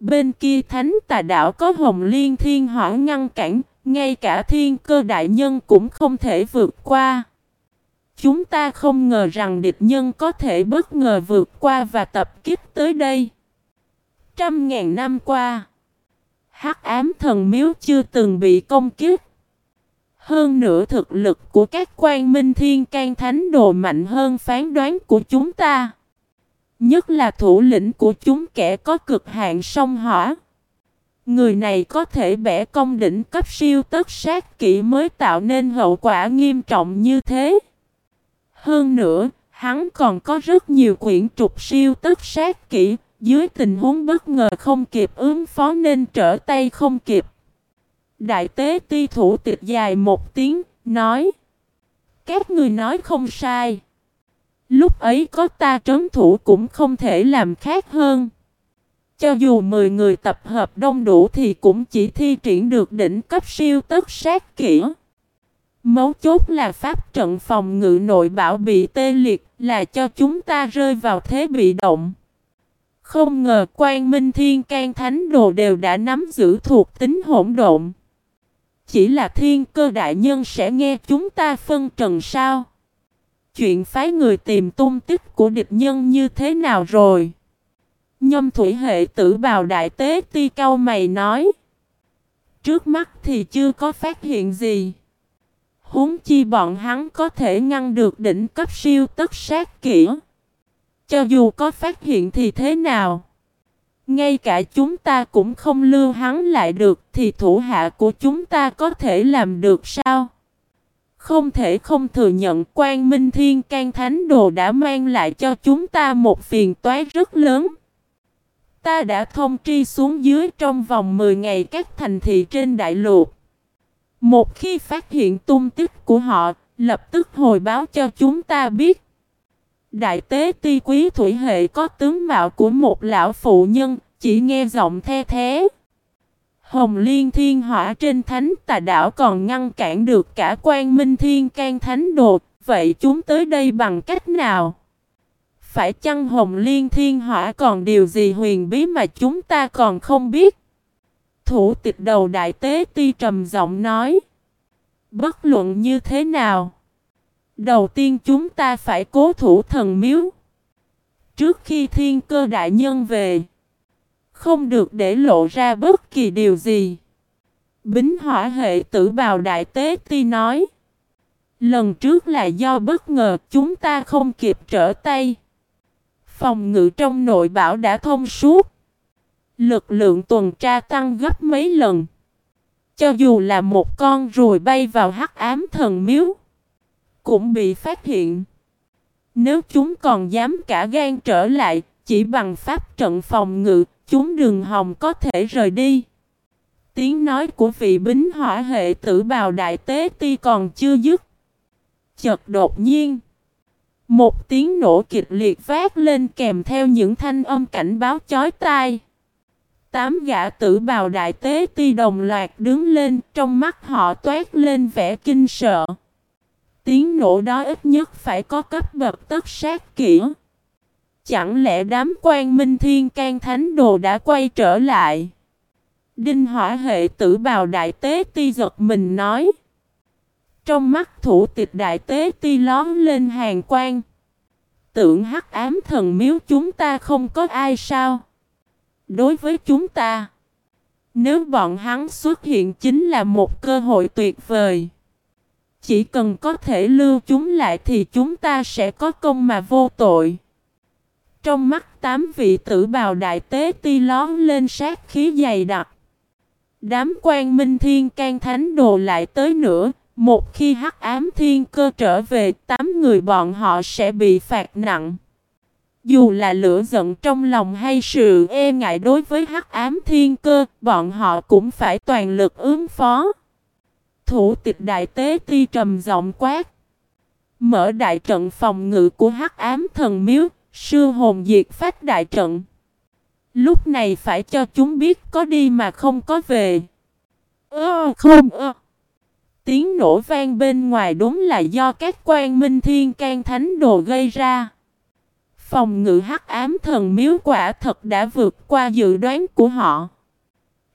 Bên kia thánh tà đảo có hồng liên thiên hỏa ngăn cản, ngay cả thiên cơ đại nhân cũng không thể vượt qua. Chúng ta không ngờ rằng địch nhân có thể bất ngờ vượt qua và tập kích tới đây. Trăm ngàn năm qua, hắc ám thần miếu chưa từng bị công kích. Hơn nữa thực lực của các quan minh thiên can thánh đồ mạnh hơn phán đoán của chúng ta. Nhất là thủ lĩnh của chúng kẻ có cực hạn sông hỏa. Người này có thể bẻ công đỉnh cấp siêu tất sát kỹ mới tạo nên hậu quả nghiêm trọng như thế. Hơn nữa, hắn còn có rất nhiều quyển trục siêu tất sát kỹ, dưới tình huống bất ngờ không kịp ứng phó nên trở tay không kịp. Đại tế ti thủ tịch dài một tiếng, nói Các người nói không sai. Lúc ấy có ta trấn thủ cũng không thể làm khác hơn. Cho dù 10 người tập hợp đông đủ thì cũng chỉ thi triển được đỉnh cấp siêu tất sát kỹ. Mấu chốt là pháp trận phòng ngự nội bảo bị tê liệt là cho chúng ta rơi vào thế bị động. Không ngờ quan minh thiên can thánh đồ đều đã nắm giữ thuộc tính hỗn độn. Chỉ là thiên cơ đại nhân sẽ nghe chúng ta phân trần sao. Chuyện phái người tìm tung tích của địch nhân như thế nào rồi? Nhâm thủy hệ tử bào đại tế ti cao mày nói. Trước mắt thì chưa có phát hiện gì. Huống chi bọn hắn có thể ngăn được đỉnh cấp siêu tất sát kỹ. Cho dù có phát hiện thì thế nào? Ngay cả chúng ta cũng không lưu hắn lại được thì thủ hạ của chúng ta có thể làm được sao? Không thể không thừa nhận quan minh thiên can thánh đồ đã mang lại cho chúng ta một phiền toái rất lớn. Ta đã thông tri xuống dưới trong vòng 10 ngày các thành thị trên đại lục. Một khi phát hiện tung tích của họ, lập tức hồi báo cho chúng ta biết. Đại tế ti quý thủy hệ có tướng mạo của một lão phụ nhân, chỉ nghe giọng the thế. Hồng Liên Thiên Hỏa trên thánh tà đảo còn ngăn cản được cả quan minh thiên can thánh đột, vậy chúng tới đây bằng cách nào? Phải chăng Hồng Liên Thiên Hỏa còn điều gì huyền bí mà chúng ta còn không biết? Thủ tịch đầu đại tế ti trầm giọng nói. Bất luận như thế nào, đầu tiên chúng ta phải cố thủ thần miếu. Trước khi thiên cơ đại nhân về, không được để lộ ra bất kỳ điều gì. Bính hỏa hệ tử bào đại tế ti nói. Lần trước là do bất ngờ chúng ta không kịp trở tay. Phòng ngự trong nội bảo đã thông suốt. Lực lượng tuần tra tăng gấp mấy lần. Cho dù là một con ruồi bay vào hắc ám thần miếu. Cũng bị phát hiện. Nếu chúng còn dám cả gan trở lại. Chỉ bằng pháp trận phòng ngự. Chúng đường hồng có thể rời đi. Tiếng nói của vị bính hỏa hệ tử bào đại tế ti còn chưa dứt. Chợt đột nhiên. Một tiếng nổ kịch liệt vác lên kèm theo những thanh âm cảnh báo chói tai. Tám gã tử bào đại tế ti đồng loạt đứng lên, trong mắt họ toát lên vẻ kinh sợ. Tiếng nổ đó ít nhất phải có cấp bậc tất sát kỹ. Chẳng lẽ đám quan minh thiên can thánh đồ đã quay trở lại? Đinh hỏa hệ tử bào đại tế ti giật mình nói. Trong mắt thủ tịch đại tế ti lón lên hàng quan. Tưởng hắc ám thần miếu chúng ta không có ai sao? Đối với chúng ta, nếu bọn hắn xuất hiện chính là một cơ hội tuyệt vời. Chỉ cần có thể lưu chúng lại thì chúng ta sẽ có công mà vô tội. Trong mắt tám vị tử bào đại tế ti lón lên sát khí dày đặc. Đám quan minh thiên can thánh đồ lại tới nữa, một khi hắc ám thiên cơ trở về, tám người bọn họ sẽ bị phạt nặng. Dù là lửa giận trong lòng hay sự e ngại đối với hắc ám thiên cơ, bọn họ cũng phải toàn lực ứng phó. Thủ tịch đại tế ti trầm giọng quát. Mở đại trận phòng ngự của hắc ám thần miếu, sư hồn diệt phát đại trận. Lúc này phải cho chúng biết có đi mà không có về. Ơ, không, ơ. Tiếng nổ vang bên ngoài đúng là do các quan minh thiên can thánh đồ gây ra. Phòng ngự hắc ám thần miếu quả thật đã vượt qua dự đoán của họ.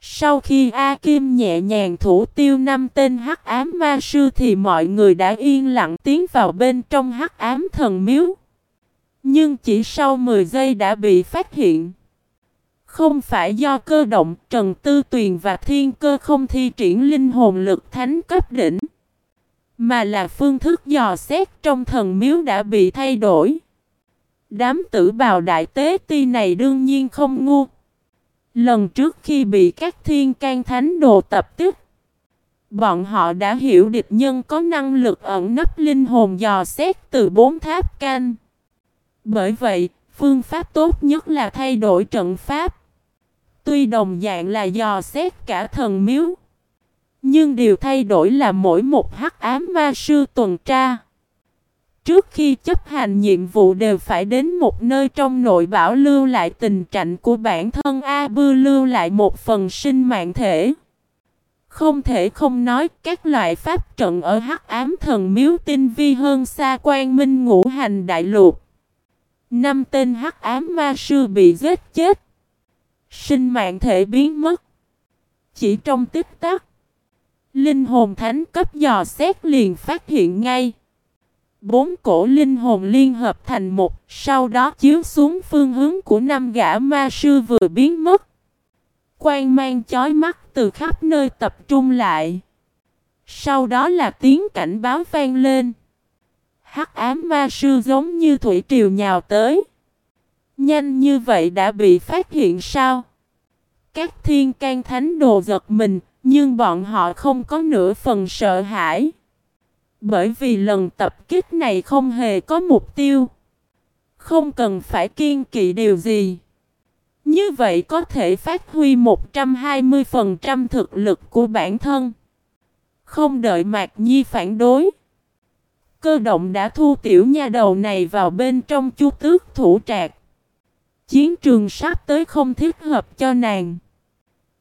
Sau khi A Kim nhẹ nhàng thủ tiêu năm tên hắc ám ma sư thì mọi người đã yên lặng tiến vào bên trong hắc ám thần miếu. Nhưng chỉ sau 10 giây đã bị phát hiện. Không phải do cơ động Trần Tư Tuyền và Thiên Cơ không thi triển linh hồn lực thánh cấp đỉnh. Mà là phương thức dò xét trong thần miếu đã bị thay đổi. Đám tử bào đại tế ti này đương nhiên không ngu. Lần trước khi bị các thiên can thánh đồ tập tức, bọn họ đã hiểu địch nhân có năng lực ẩn nấp linh hồn dò xét từ bốn tháp canh. Bởi vậy, phương pháp tốt nhất là thay đổi trận pháp. Tuy đồng dạng là dò xét cả thần miếu, nhưng điều thay đổi là mỗi một hắc ám ma sư tuần tra. Trước khi chấp hành nhiệm vụ đều phải đến một nơi trong nội bảo lưu lại tình trạng của bản thân A Bư lưu lại một phần sinh mạng thể. Không thể không nói các loại pháp trận ở hắc ám thần miếu tinh vi hơn xa quan minh ngũ hành đại lục. Năm tên hắc ám ma sư bị giết chết. Sinh mạng thể biến mất. Chỉ trong tích tắc. Linh hồn thánh cấp dò xét liền phát hiện ngay. Bốn cổ linh hồn liên hợp thành một, sau đó chiếu xuống phương hướng của năm gã ma sư vừa biến mất. Quang mang chói mắt từ khắp nơi tập trung lại. Sau đó là tiếng cảnh báo vang lên. Hắc ám ma sư giống như thủy triều nhào tới. Nhanh như vậy đã bị phát hiện sao? Các thiên can thánh đồ giật mình, nhưng bọn họ không có nửa phần sợ hãi. Bởi vì lần tập kích này không hề có mục tiêu. Không cần phải kiên kỵ điều gì. Như vậy có thể phát huy 120% thực lực của bản thân. Không đợi Mạc Nhi phản đối. Cơ động đã thu tiểu nha đầu này vào bên trong chu tước thủ trạc. Chiến trường sắp tới không thích hợp cho nàng.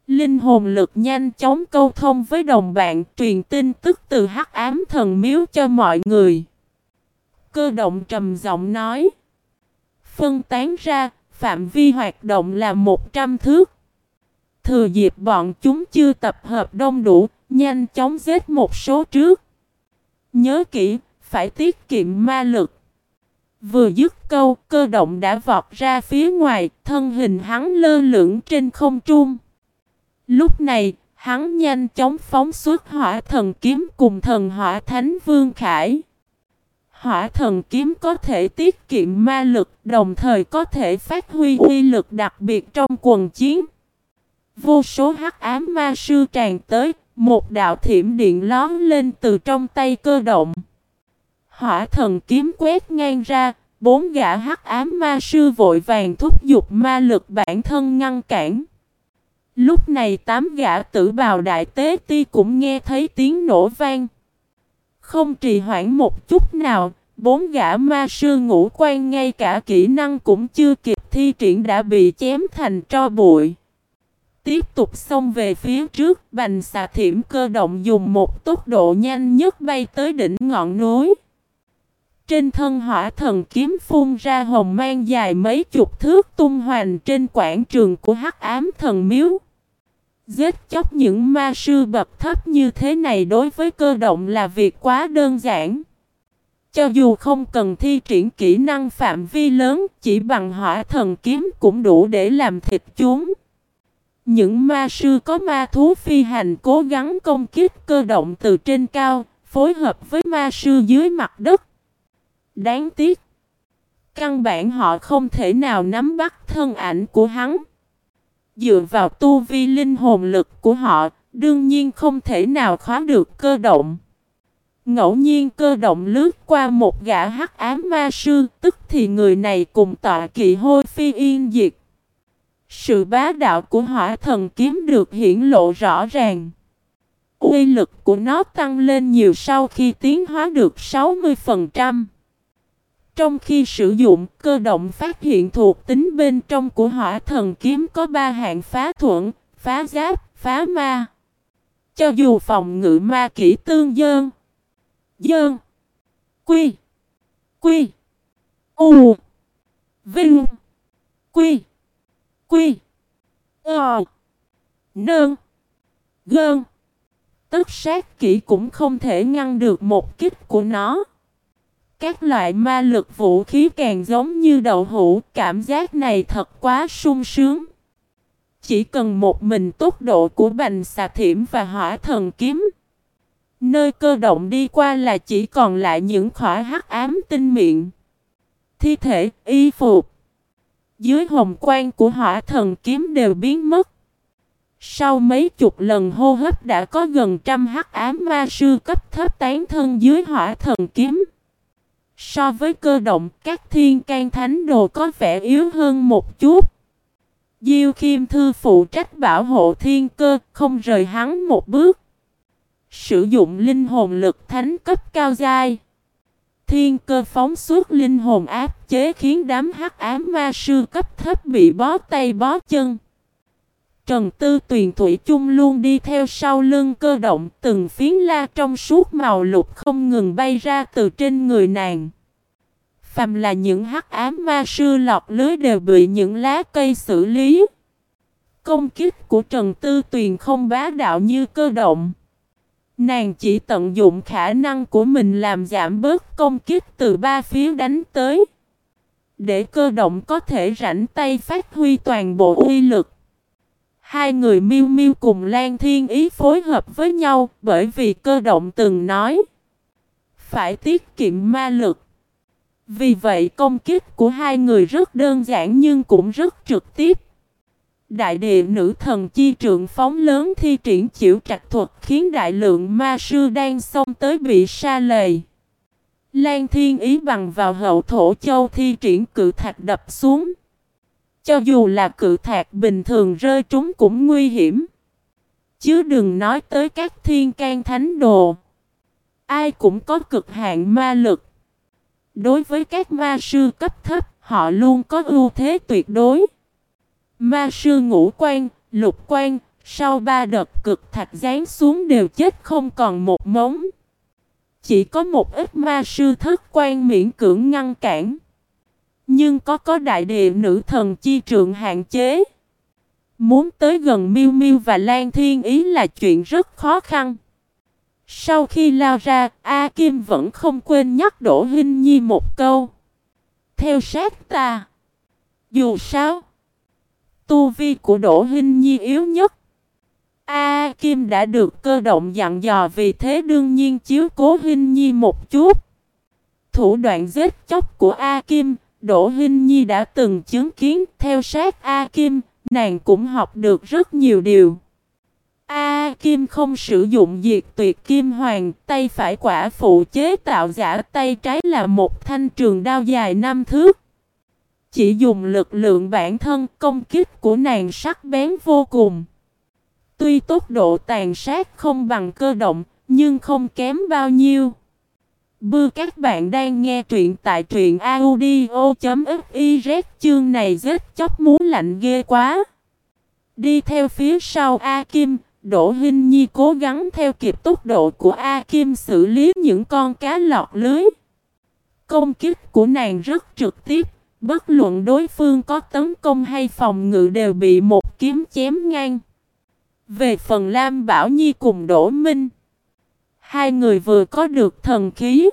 Linh hồn lực nhanh chóng câu thông với đồng bạn truyền tin tức từ hắc ám thần miếu cho mọi người. Cơ động trầm giọng nói. Phân tán ra, phạm vi hoạt động là 100 thước. Thừa dịp bọn chúng chưa tập hợp đông đủ, nhanh chóng giết một số trước. Nhớ kỹ, phải tiết kiệm ma lực. Vừa dứt câu, cơ động đã vọt ra phía ngoài, thân hình hắn lơ lửng trên không trung. Lúc này, hắn nhanh chóng phóng xuất hỏa thần kiếm cùng thần hỏa thánh vương khải. Hỏa thần kiếm có thể tiết kiệm ma lực, đồng thời có thể phát huy uy lực đặc biệt trong quần chiến. Vô số hắc ám ma sư tràn tới, một đạo thiểm điện lón lên từ trong tay cơ động. Hỏa thần kiếm quét ngang ra, bốn gã hắc ám ma sư vội vàng thúc giục ma lực bản thân ngăn cản. Lúc này tám gã tử bào đại tế ti cũng nghe thấy tiếng nổ vang. Không trì hoãn một chút nào, bốn gã ma sư ngũ quan ngay cả kỹ năng cũng chưa kịp thi triển đã bị chém thành tro bụi. Tiếp tục xông về phía trước, bành xà thiểm cơ động dùng một tốc độ nhanh nhất bay tới đỉnh ngọn núi. Trên thân hỏa thần kiếm phun ra hồng mang dài mấy chục thước tung hoành trên quảng trường của hắc ám thần miếu. Giết chóc những ma sư bậc thấp như thế này đối với cơ động là việc quá đơn giản. Cho dù không cần thi triển kỹ năng phạm vi lớn, chỉ bằng hỏa thần kiếm cũng đủ để làm thịt chúng. Những ma sư có ma thú phi hành cố gắng công kích cơ động từ trên cao, phối hợp với ma sư dưới mặt đất. Đáng tiếc, căn bản họ không thể nào nắm bắt thân ảnh của hắn. Dựa vào tu vi linh hồn lực của họ, đương nhiên không thể nào khóa được cơ động. Ngẫu nhiên cơ động lướt qua một gã hắc ám ma sư, tức thì người này cùng tọa kỵ hôi phi yên diệt. Sự bá đạo của hỏa thần kiếm được hiển lộ rõ ràng. Uy lực của nó tăng lên nhiều sau khi tiến hóa được 60%. Trong khi sử dụng, cơ động phát hiện thuộc tính bên trong của hỏa thần kiếm có ba hạng phá thuận, phá giáp, phá ma. Cho dù phòng ngự ma kỹ tương dơn, dơn, quy, quy, u, vinh, quy, quy, ờ, nơn, gơn, tất sát kỹ cũng không thể ngăn được một kích của nó. Các loại ma lực vũ khí càng giống như đậu hũ, cảm giác này thật quá sung sướng. Chỉ cần một mình tốc độ của bành xà thiểm và hỏa thần kiếm. Nơi cơ động đi qua là chỉ còn lại những khỏa hắc ám tinh miệng. Thi thể, y phục. Dưới hồng quang của hỏa thần kiếm đều biến mất. Sau mấy chục lần hô hấp đã có gần trăm hắc ám ma sư cấp thấp tán thân dưới hỏa thần kiếm. So với cơ động, các thiên can thánh đồ có vẻ yếu hơn một chút. Diêu Khiêm Thư phụ trách bảo hộ thiên cơ, không rời hắn một bước. Sử dụng linh hồn lực thánh cấp cao dai. Thiên cơ phóng suốt linh hồn áp chế khiến đám hắc ám ma sư cấp thấp bị bó tay bó chân. Trần Tư Tuyền Thủy chung luôn đi theo sau lưng cơ động từng phiến la trong suốt màu lục không ngừng bay ra từ trên người nàng. Phàm là những hắc ám ma sư lọt lưới đều bị những lá cây xử lý. Công kích của Trần Tư Tuyền không bá đạo như cơ động. Nàng chỉ tận dụng khả năng của mình làm giảm bớt công kích từ ba phía đánh tới. Để cơ động có thể rảnh tay phát huy toàn bộ uy lực. Hai người miêu miêu cùng Lan Thiên Ý phối hợp với nhau bởi vì cơ động từng nói. Phải tiết kiệm ma lực. Vì vậy công kích của hai người rất đơn giản nhưng cũng rất trực tiếp. Đại địa nữ thần chi trượng phóng lớn thi triển chịu trạc thuật khiến đại lượng ma sư đang xông tới bị sa lầy. Lan thiên ý bằng vào hậu thổ châu thi triển cự thạch đập xuống. Cho dù là cự thạch bình thường rơi trúng cũng nguy hiểm. Chứ đừng nói tới các thiên can thánh đồ. Ai cũng có cực hạn ma lực. Đối với các ma sư cấp thấp, họ luôn có ưu thế tuyệt đối. Ma sư ngũ quan, lục quan, sau ba đợt cực thạch giáng xuống đều chết không còn một mống. Chỉ có một ít ma sư thất quan miễn cưỡng ngăn cản. Nhưng có có đại địa nữ thần chi trượng hạn chế. Muốn tới gần miêu miêu và Lan Thiên Ý là chuyện rất khó khăn. Sau khi lao ra, A Kim vẫn không quên nhắc Đỗ Hinh Nhi một câu. Theo sát ta. Dù sao, tu vi của Đỗ Hinh Nhi yếu nhất. A Kim đã được cơ động dặn dò vì thế đương nhiên chiếu cố Hinh Nhi một chút. Thủ đoạn giết chóc của A Kim, Đỗ Hinh Nhi đã từng chứng kiến theo sát A Kim, nàng cũng học được rất nhiều điều. A Kim không sử dụng diệt tuyệt kim hoàng, tay phải quả phụ chế tạo giả tay trái là một thanh trường đao dài năm thước. Chỉ dùng lực lượng bản thân công kích của nàng sắc bén vô cùng. Tuy tốc độ tàn sát không bằng cơ động, nhưng không kém bao nhiêu. Bư các bạn đang nghe truyện tại truyện audio.fiz chương này rất chóc muốn lạnh ghê quá. Đi theo phía sau A Kim, Đỗ Hinh Nhi cố gắng theo kịp tốc độ của A Kim xử lý những con cá lọt lưới. Công kích của nàng rất trực tiếp, bất luận đối phương có tấn công hay phòng ngự đều bị một kiếm chém ngang. Về phần Lam Bảo Nhi cùng Đỗ Minh, hai người vừa có được thần khí.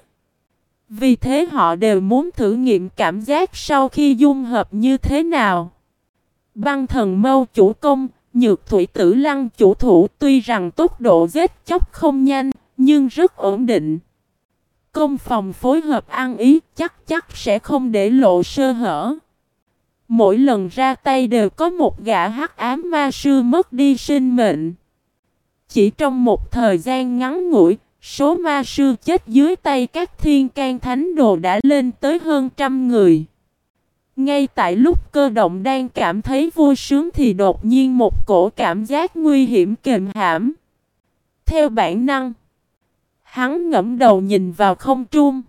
Vì thế họ đều muốn thử nghiệm cảm giác sau khi dung hợp như thế nào. Băng thần mâu chủ công, nhược thủy tử lăng chủ thủ tuy rằng tốc độ giết chóc không nhanh, nhưng rất ổn định. Công phòng phối hợp ăn ý chắc chắc sẽ không để lộ sơ hở. Mỗi lần ra tay đều có một gã hắc ám ma sư mất đi sinh mệnh. Chỉ trong một thời gian ngắn ngủi, số ma sư chết dưới tay các thiên can thánh đồ đã lên tới hơn trăm người. Ngay tại lúc cơ động đang cảm thấy vui sướng thì đột nhiên một cổ cảm giác nguy hiểm kềm hãm. Theo bản năng, hắn ngẫm đầu nhìn vào không trung.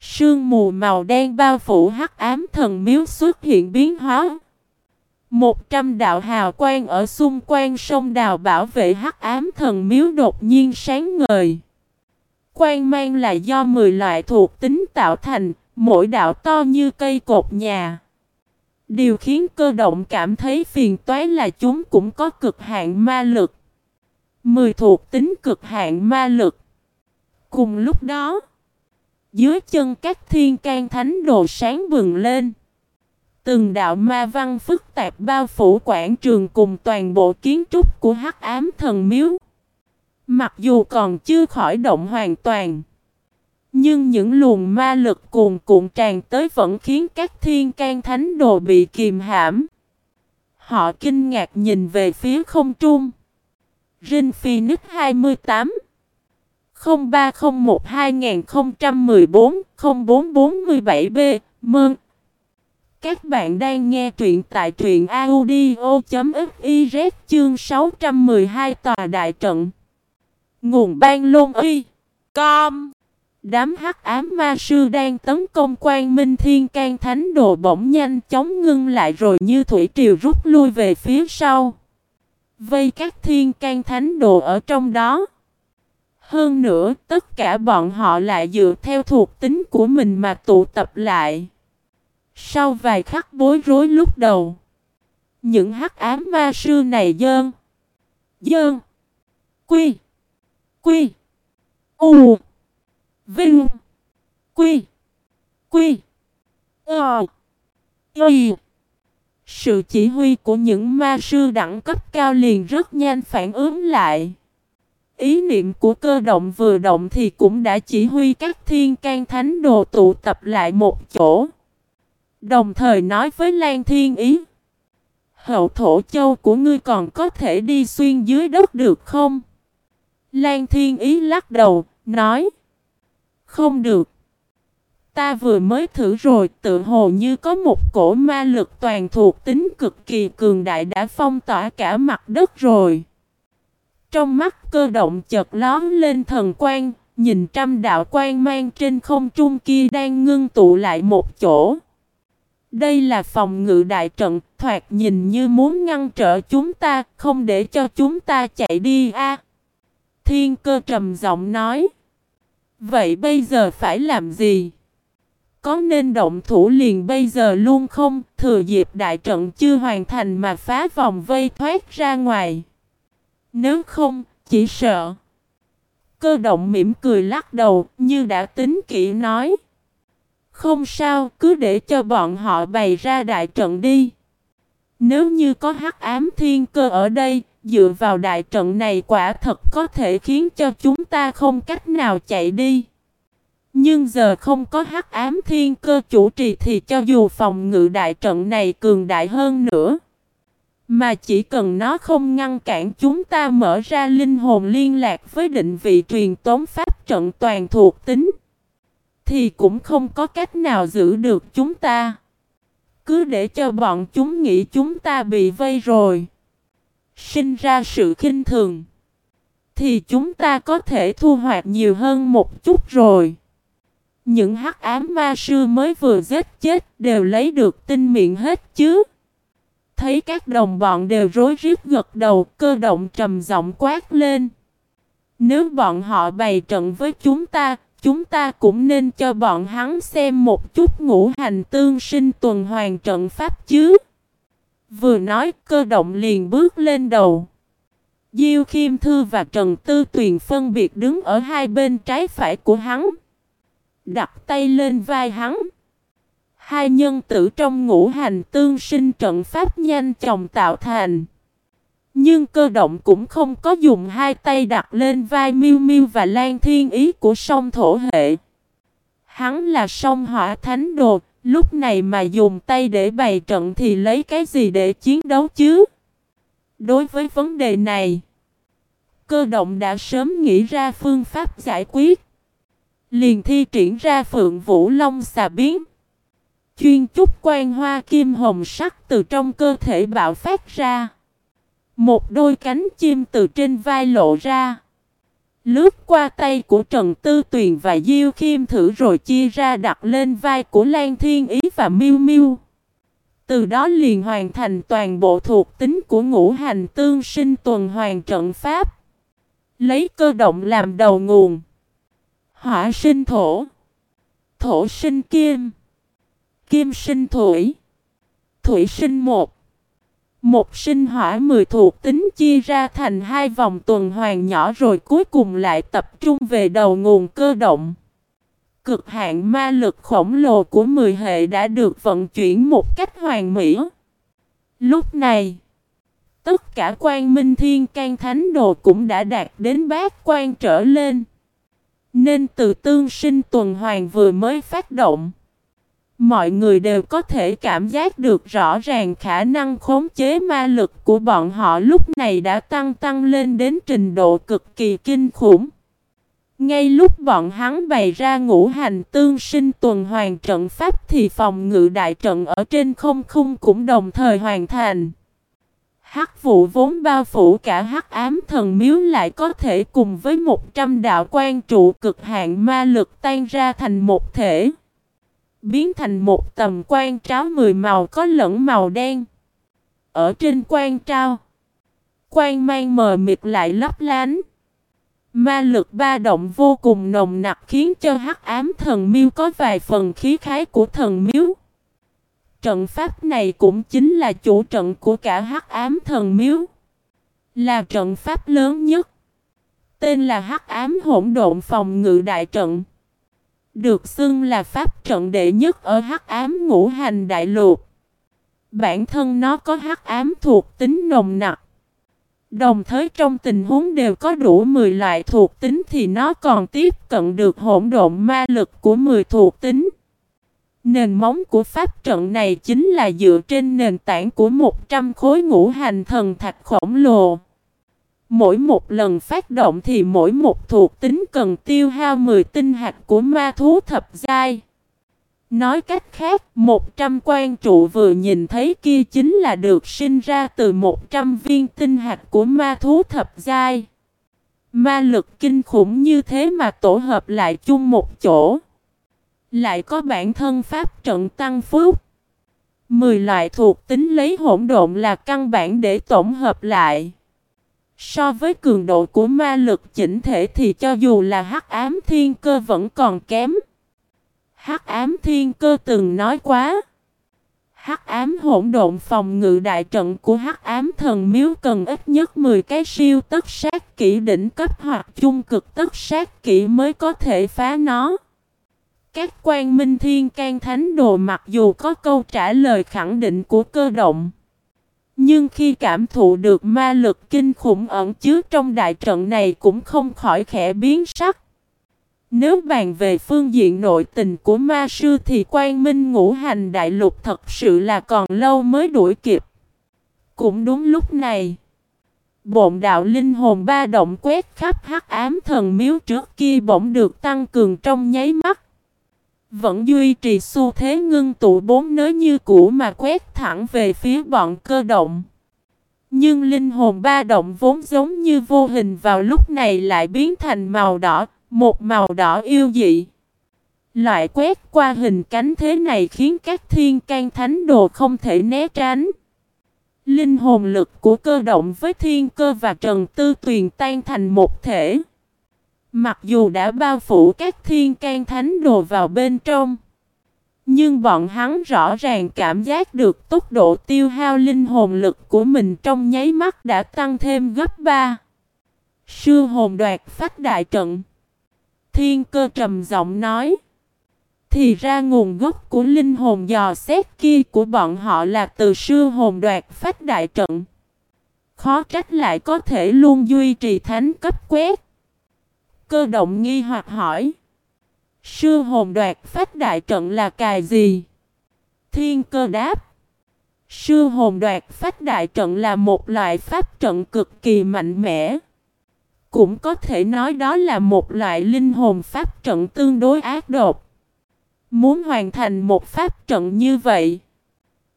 Sương mù màu đen bao phủ hắc ám thần miếu xuất hiện biến hóa. Một trăm đạo hào quang ở xung quanh sông đào bảo vệ hắc ám thần miếu đột nhiên sáng ngời. Quang mang là do 10 loại thuộc tính tạo thành, mỗi đạo to như cây cột nhà. Điều khiến cơ động cảm thấy phiền toái là chúng cũng có cực hạn ma lực. 10 thuộc tính cực hạn ma lực. Cùng lúc đó, dưới chân các thiên can thánh đồ sáng bừng lên. Từng đạo ma văn phức tạp bao phủ quảng trường cùng toàn bộ kiến trúc của hắc ám thần miếu. Mặc dù còn chưa khỏi động hoàn toàn. Nhưng những luồng ma lực cuồn cuộn tràn tới vẫn khiến các thiên can thánh đồ bị kìm hãm. Họ kinh ngạc nhìn về phía không trung. Rin Phoenix 28 0301 2014 0447B Mơn. Các bạn đang nghe truyện tại truyện audio.fiz chương 612 tòa đại trận. Nguồn ban lôn y. Com. Đám hắc ám ma sư đang tấn công quan minh thiên can thánh đồ bỗng nhanh chóng ngưng lại rồi như thủy triều rút lui về phía sau. Vây các thiên can thánh đồ ở trong đó. Hơn nữa, tất cả bọn họ lại dựa theo thuộc tính của mình mà tụ tập lại. Sau vài khắc bối rối lúc đầu, những hắc ám ma sư này dơn, dơn, quy, quy, u, vinh, quy, quy, ờ, y. Sự chỉ huy của những ma sư đẳng cấp cao liền rất nhanh phản ứng lại. Ý niệm của cơ động vừa động thì cũng đã chỉ huy các thiên can thánh đồ tụ tập lại một chỗ. Đồng thời nói với Lan Thiên Ý. Hậu thổ châu của ngươi còn có thể đi xuyên dưới đất được không? Lan Thiên Ý lắc đầu, nói. Không được. Ta vừa mới thử rồi, tự hồ như có một cổ ma lực toàn thuộc tính cực kỳ cường đại đã phong tỏa cả mặt đất rồi. Trong mắt cơ động chợt lón lên thần quang, nhìn trăm đạo quang mang trên không trung kia đang ngưng tụ lại một chỗ. Đây là phòng ngự đại trận, thoạt nhìn như muốn ngăn trở chúng ta, không để cho chúng ta chạy đi a. Thiên cơ trầm giọng nói. Vậy bây giờ phải làm gì? Có nên động thủ liền bây giờ luôn không? Thừa dịp đại trận chưa hoàn thành mà phá vòng vây thoát ra ngoài. Nếu không, chỉ sợ. Cơ động mỉm cười lắc đầu, như đã tính kỹ nói. Không sao, cứ để cho bọn họ bày ra đại trận đi. Nếu như có hắc ám thiên cơ ở đây, dựa vào đại trận này quả thật có thể khiến cho chúng ta không cách nào chạy đi. Nhưng giờ không có hắc ám thiên cơ chủ trì thì cho dù phòng ngự đại trận này cường đại hơn nữa. Mà chỉ cần nó không ngăn cản chúng ta mở ra linh hồn liên lạc với định vị truyền tống pháp trận toàn thuộc tính. Thì cũng không có cách nào giữ được chúng ta. Cứ để cho bọn chúng nghĩ chúng ta bị vây rồi. Sinh ra sự khinh thường. Thì chúng ta có thể thu hoạch nhiều hơn một chút rồi. Những hắc ám ma sư mới vừa giết chết đều lấy được tinh miệng hết chứ. Thấy các đồng bọn đều rối rít gật đầu, cơ động trầm giọng quát lên. Nếu bọn họ bày trận với chúng ta, chúng ta cũng nên cho bọn hắn xem một chút ngũ hành tương sinh tuần hoàn trận pháp chứ. Vừa nói cơ động liền bước lên đầu. Diêu Khiêm Thư và Trần Tư Tuyền phân biệt đứng ở hai bên trái phải của hắn. Đặt tay lên vai hắn. Hai nhân tử trong ngũ hành tương sinh trận pháp nhanh chóng tạo thành. Nhưng cơ động cũng không có dùng hai tay đặt lên vai miêu miêu và lan thiên ý của sông thổ hệ. Hắn là sông hỏa thánh đồ, lúc này mà dùng tay để bày trận thì lấy cái gì để chiến đấu chứ? Đối với vấn đề này, cơ động đã sớm nghĩ ra phương pháp giải quyết. Liền thi triển ra phượng vũ long xà biến. Chuyên chút quan hoa kim hồng sắc từ trong cơ thể bạo phát ra. Một đôi cánh chim từ trên vai lộ ra. Lướt qua tay của Trần Tư Tuyền và Diêu Khiêm thử rồi chia ra đặt lên vai của Lan Thiên Ý và Miêu Miêu. Từ đó liền hoàn thành toàn bộ thuộc tính của ngũ hành tương sinh tuần hoàn trận pháp. Lấy cơ động làm đầu nguồn. Hỏa sinh thổ. Thổ sinh kim. Kim sinh thủy. Thủy sinh một. Một sinh hỏa mười thuộc tính chia ra thành hai vòng tuần hoàn nhỏ rồi cuối cùng lại tập trung về đầu nguồn cơ động. Cực hạn ma lực khổng lồ của mười hệ đã được vận chuyển một cách hoàn mỹ. Lúc này, tất cả quan minh thiên can thánh đồ cũng đã đạt đến bát quan trở lên. Nên từ tương sinh tuần hoàn vừa mới phát động. Mọi người đều có thể cảm giác được rõ ràng khả năng khống chế ma lực của bọn họ lúc này đã tăng tăng lên đến trình độ cực kỳ kinh khủng. Ngay lúc bọn hắn bày ra ngũ hành tương sinh tuần hoàn trận pháp thì phòng ngự đại trận ở trên không khung cũng đồng thời hoàn thành. Hắc vụ vốn bao phủ cả hắc ám thần miếu lại có thể cùng với 100 đạo quan trụ cực hạn ma lực tan ra thành một thể. Biến thành một tầm quan tráo mười màu có lẫn màu đen. Ở trên quan trao, quan mang mờ mịt lại lấp lánh. Ma lực ba động vô cùng nồng nặc khiến cho hắc ám thần miêu có vài phần khí khái của thần miếu. Trận pháp này cũng chính là chủ trận của cả hắc ám thần miếu. Là trận pháp lớn nhất. Tên là hắc ám hỗn độn phòng ngự đại trận. Được xưng là pháp trận đệ nhất ở hắc ám ngũ hành đại lục. Bản thân nó có hắc ám thuộc tính nồng nặc. Đồng thời trong tình huống đều có đủ 10 loại thuộc tính thì nó còn tiếp cận được hỗn độn ma lực của 10 thuộc tính. Nền móng của pháp trận này chính là dựa trên nền tảng của 100 khối ngũ hành thần thạch khổng lồ. Mỗi một lần phát động thì mỗi một thuộc tính cần tiêu hao 10 tinh hạt của ma thú thập giai. Nói cách khác, 100 quan trụ vừa nhìn thấy kia chính là được sinh ra từ 100 viên tinh hạt của ma thú thập giai. Ma lực kinh khủng như thế mà tổ hợp lại chung một chỗ. Lại có bản thân pháp trận tăng phúc. 10 loại thuộc tính lấy hỗn độn là căn bản để tổng hợp lại. So với cường độ của ma lực chỉnh thể thì cho dù là hắc ám thiên cơ vẫn còn kém. Hắc ám thiên cơ từng nói quá. Hắc ám hỗn độn phòng ngự đại trận của Hắc ám thần miếu cần ít nhất 10 cái siêu tất sát kỹ đỉnh cấp hoặc chung cực tất sát kỹ mới có thể phá nó. Các quan minh thiên can thánh đồ mặc dù có câu trả lời khẳng định của cơ động. Nhưng khi cảm thụ được ma lực kinh khủng ẩn chứa trong đại trận này cũng không khỏi khẽ biến sắc. Nếu bàn về phương diện nội tình của ma sư thì quan minh ngũ hành đại lục thật sự là còn lâu mới đuổi kịp. Cũng đúng lúc này, bộn đạo linh hồn ba động quét khắp hắc ám thần miếu trước kia bỗng được tăng cường trong nháy mắt. Vẫn duy trì xu thế ngưng tụ bốn nới như cũ mà quét thẳng về phía bọn cơ động. Nhưng linh hồn ba động vốn giống như vô hình vào lúc này lại biến thành màu đỏ, một màu đỏ yêu dị. Loại quét qua hình cánh thế này khiến các thiên can thánh đồ không thể né tránh. Linh hồn lực của cơ động với thiên cơ và trần tư tuyền tan thành một thể. Mặc dù đã bao phủ các thiên can thánh đồ vào bên trong. Nhưng bọn hắn rõ ràng cảm giác được tốc độ tiêu hao linh hồn lực của mình trong nháy mắt đã tăng thêm gấp 3. Sư hồn đoạt phát đại trận. Thiên cơ trầm giọng nói. Thì ra nguồn gốc của linh hồn dò xét kia của bọn họ là từ sư hồn đoạt phát đại trận. Khó trách lại có thể luôn duy trì thánh cấp quét. Cơ động nghi hoặc hỏi. Sư hồn đoạt phách đại trận là cài gì? Thiên cơ đáp. Sư hồn đoạt phách đại trận là một loại pháp trận cực kỳ mạnh mẽ. Cũng có thể nói đó là một loại linh hồn pháp trận tương đối ác độc. Muốn hoàn thành một pháp trận như vậy,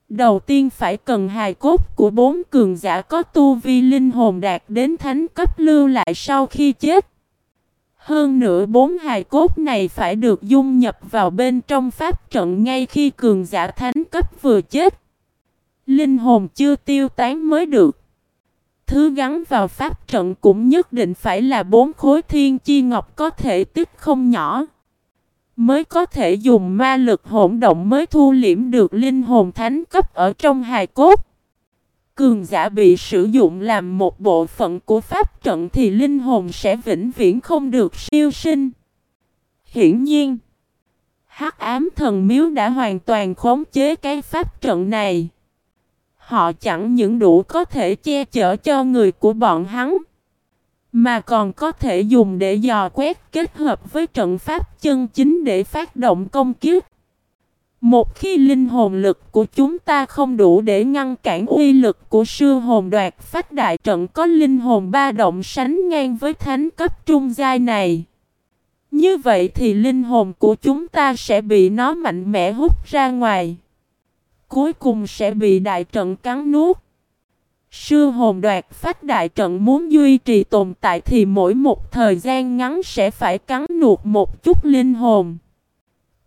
đầu tiên phải cần hài cốt của bốn cường giả có tu vi linh hồn đạt đến thánh cấp lưu lại sau khi chết. Hơn nữa bốn hài cốt này phải được dung nhập vào bên trong pháp trận ngay khi cường giả thánh cấp vừa chết. Linh hồn chưa tiêu tán mới được. Thứ gắn vào pháp trận cũng nhất định phải là bốn khối thiên chi ngọc có thể tích không nhỏ. Mới có thể dùng ma lực hỗn động mới thu liễm được linh hồn thánh cấp ở trong hài cốt. Cường giả bị sử dụng làm một bộ phận của pháp trận thì linh hồn sẽ vĩnh viễn không được siêu sinh. Hiển nhiên, hắc ám thần miếu đã hoàn toàn khống chế cái pháp trận này. Họ chẳng những đủ có thể che chở cho người của bọn hắn, mà còn có thể dùng để dò quét kết hợp với trận pháp chân chính để phát động công kiếp. Một khi linh hồn lực của chúng ta không đủ để ngăn cản uy lực của sư hồn đoạt phách đại trận, có linh hồn ba động sánh ngang với thánh cấp trung giai này. Như vậy thì linh hồn của chúng ta sẽ bị nó mạnh mẽ hút ra ngoài. Cuối cùng sẽ bị đại trận cắn nuốt. Sư hồn đoạt phách đại trận muốn duy trì tồn tại thì mỗi một thời gian ngắn sẽ phải cắn nuốt một chút linh hồn.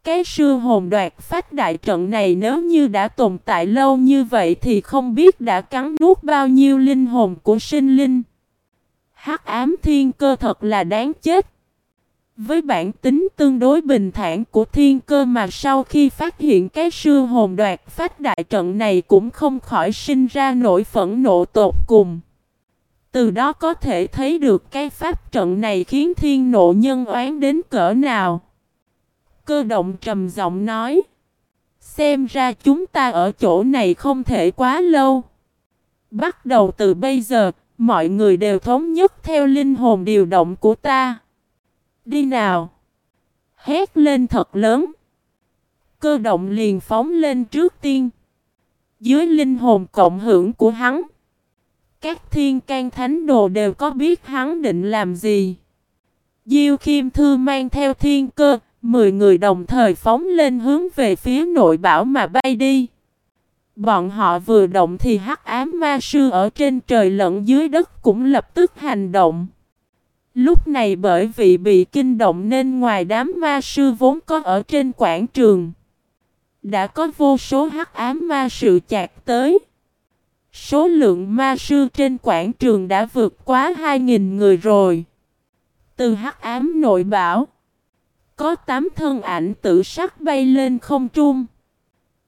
Cái sư hồn đoạt phát đại trận này nếu như đã tồn tại lâu như vậy thì không biết đã cắn nuốt bao nhiêu linh hồn của sinh linh. Hắc ám thiên cơ thật là đáng chết. Với bản tính tương đối bình thản của thiên cơ mà sau khi phát hiện cái sư hồn đoạt phát đại trận này cũng không khỏi sinh ra nỗi phẫn nộ tột cùng. Từ đó có thể thấy được cái pháp trận này khiến thiên nộ nhân oán đến cỡ nào. Cơ động trầm giọng nói. Xem ra chúng ta ở chỗ này không thể quá lâu. Bắt đầu từ bây giờ, mọi người đều thống nhất theo linh hồn điều động của ta. Đi nào! Hét lên thật lớn. Cơ động liền phóng lên trước tiên. Dưới linh hồn cộng hưởng của hắn. Các thiên can thánh đồ đều có biết hắn định làm gì. Diêu Khiêm Thư mang theo thiên cơ, Mười người đồng thời phóng lên hướng về phía nội bảo mà bay đi. Bọn họ vừa động thì hắc ám ma sư ở trên trời lẫn dưới đất cũng lập tức hành động. Lúc này bởi vì bị kinh động nên ngoài đám ma sư vốn có ở trên quảng trường. Đã có vô số hắc ám ma sư chạc tới. Số lượng ma sư trên quảng trường đã vượt quá 2.000 người rồi. Từ hắc ám nội bảo. Có tám thân ảnh tự sắc bay lên không trung.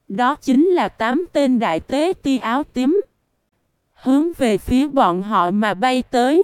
Đó chính là tám tên đại tế ti áo tím. Hướng về phía bọn họ mà bay tới.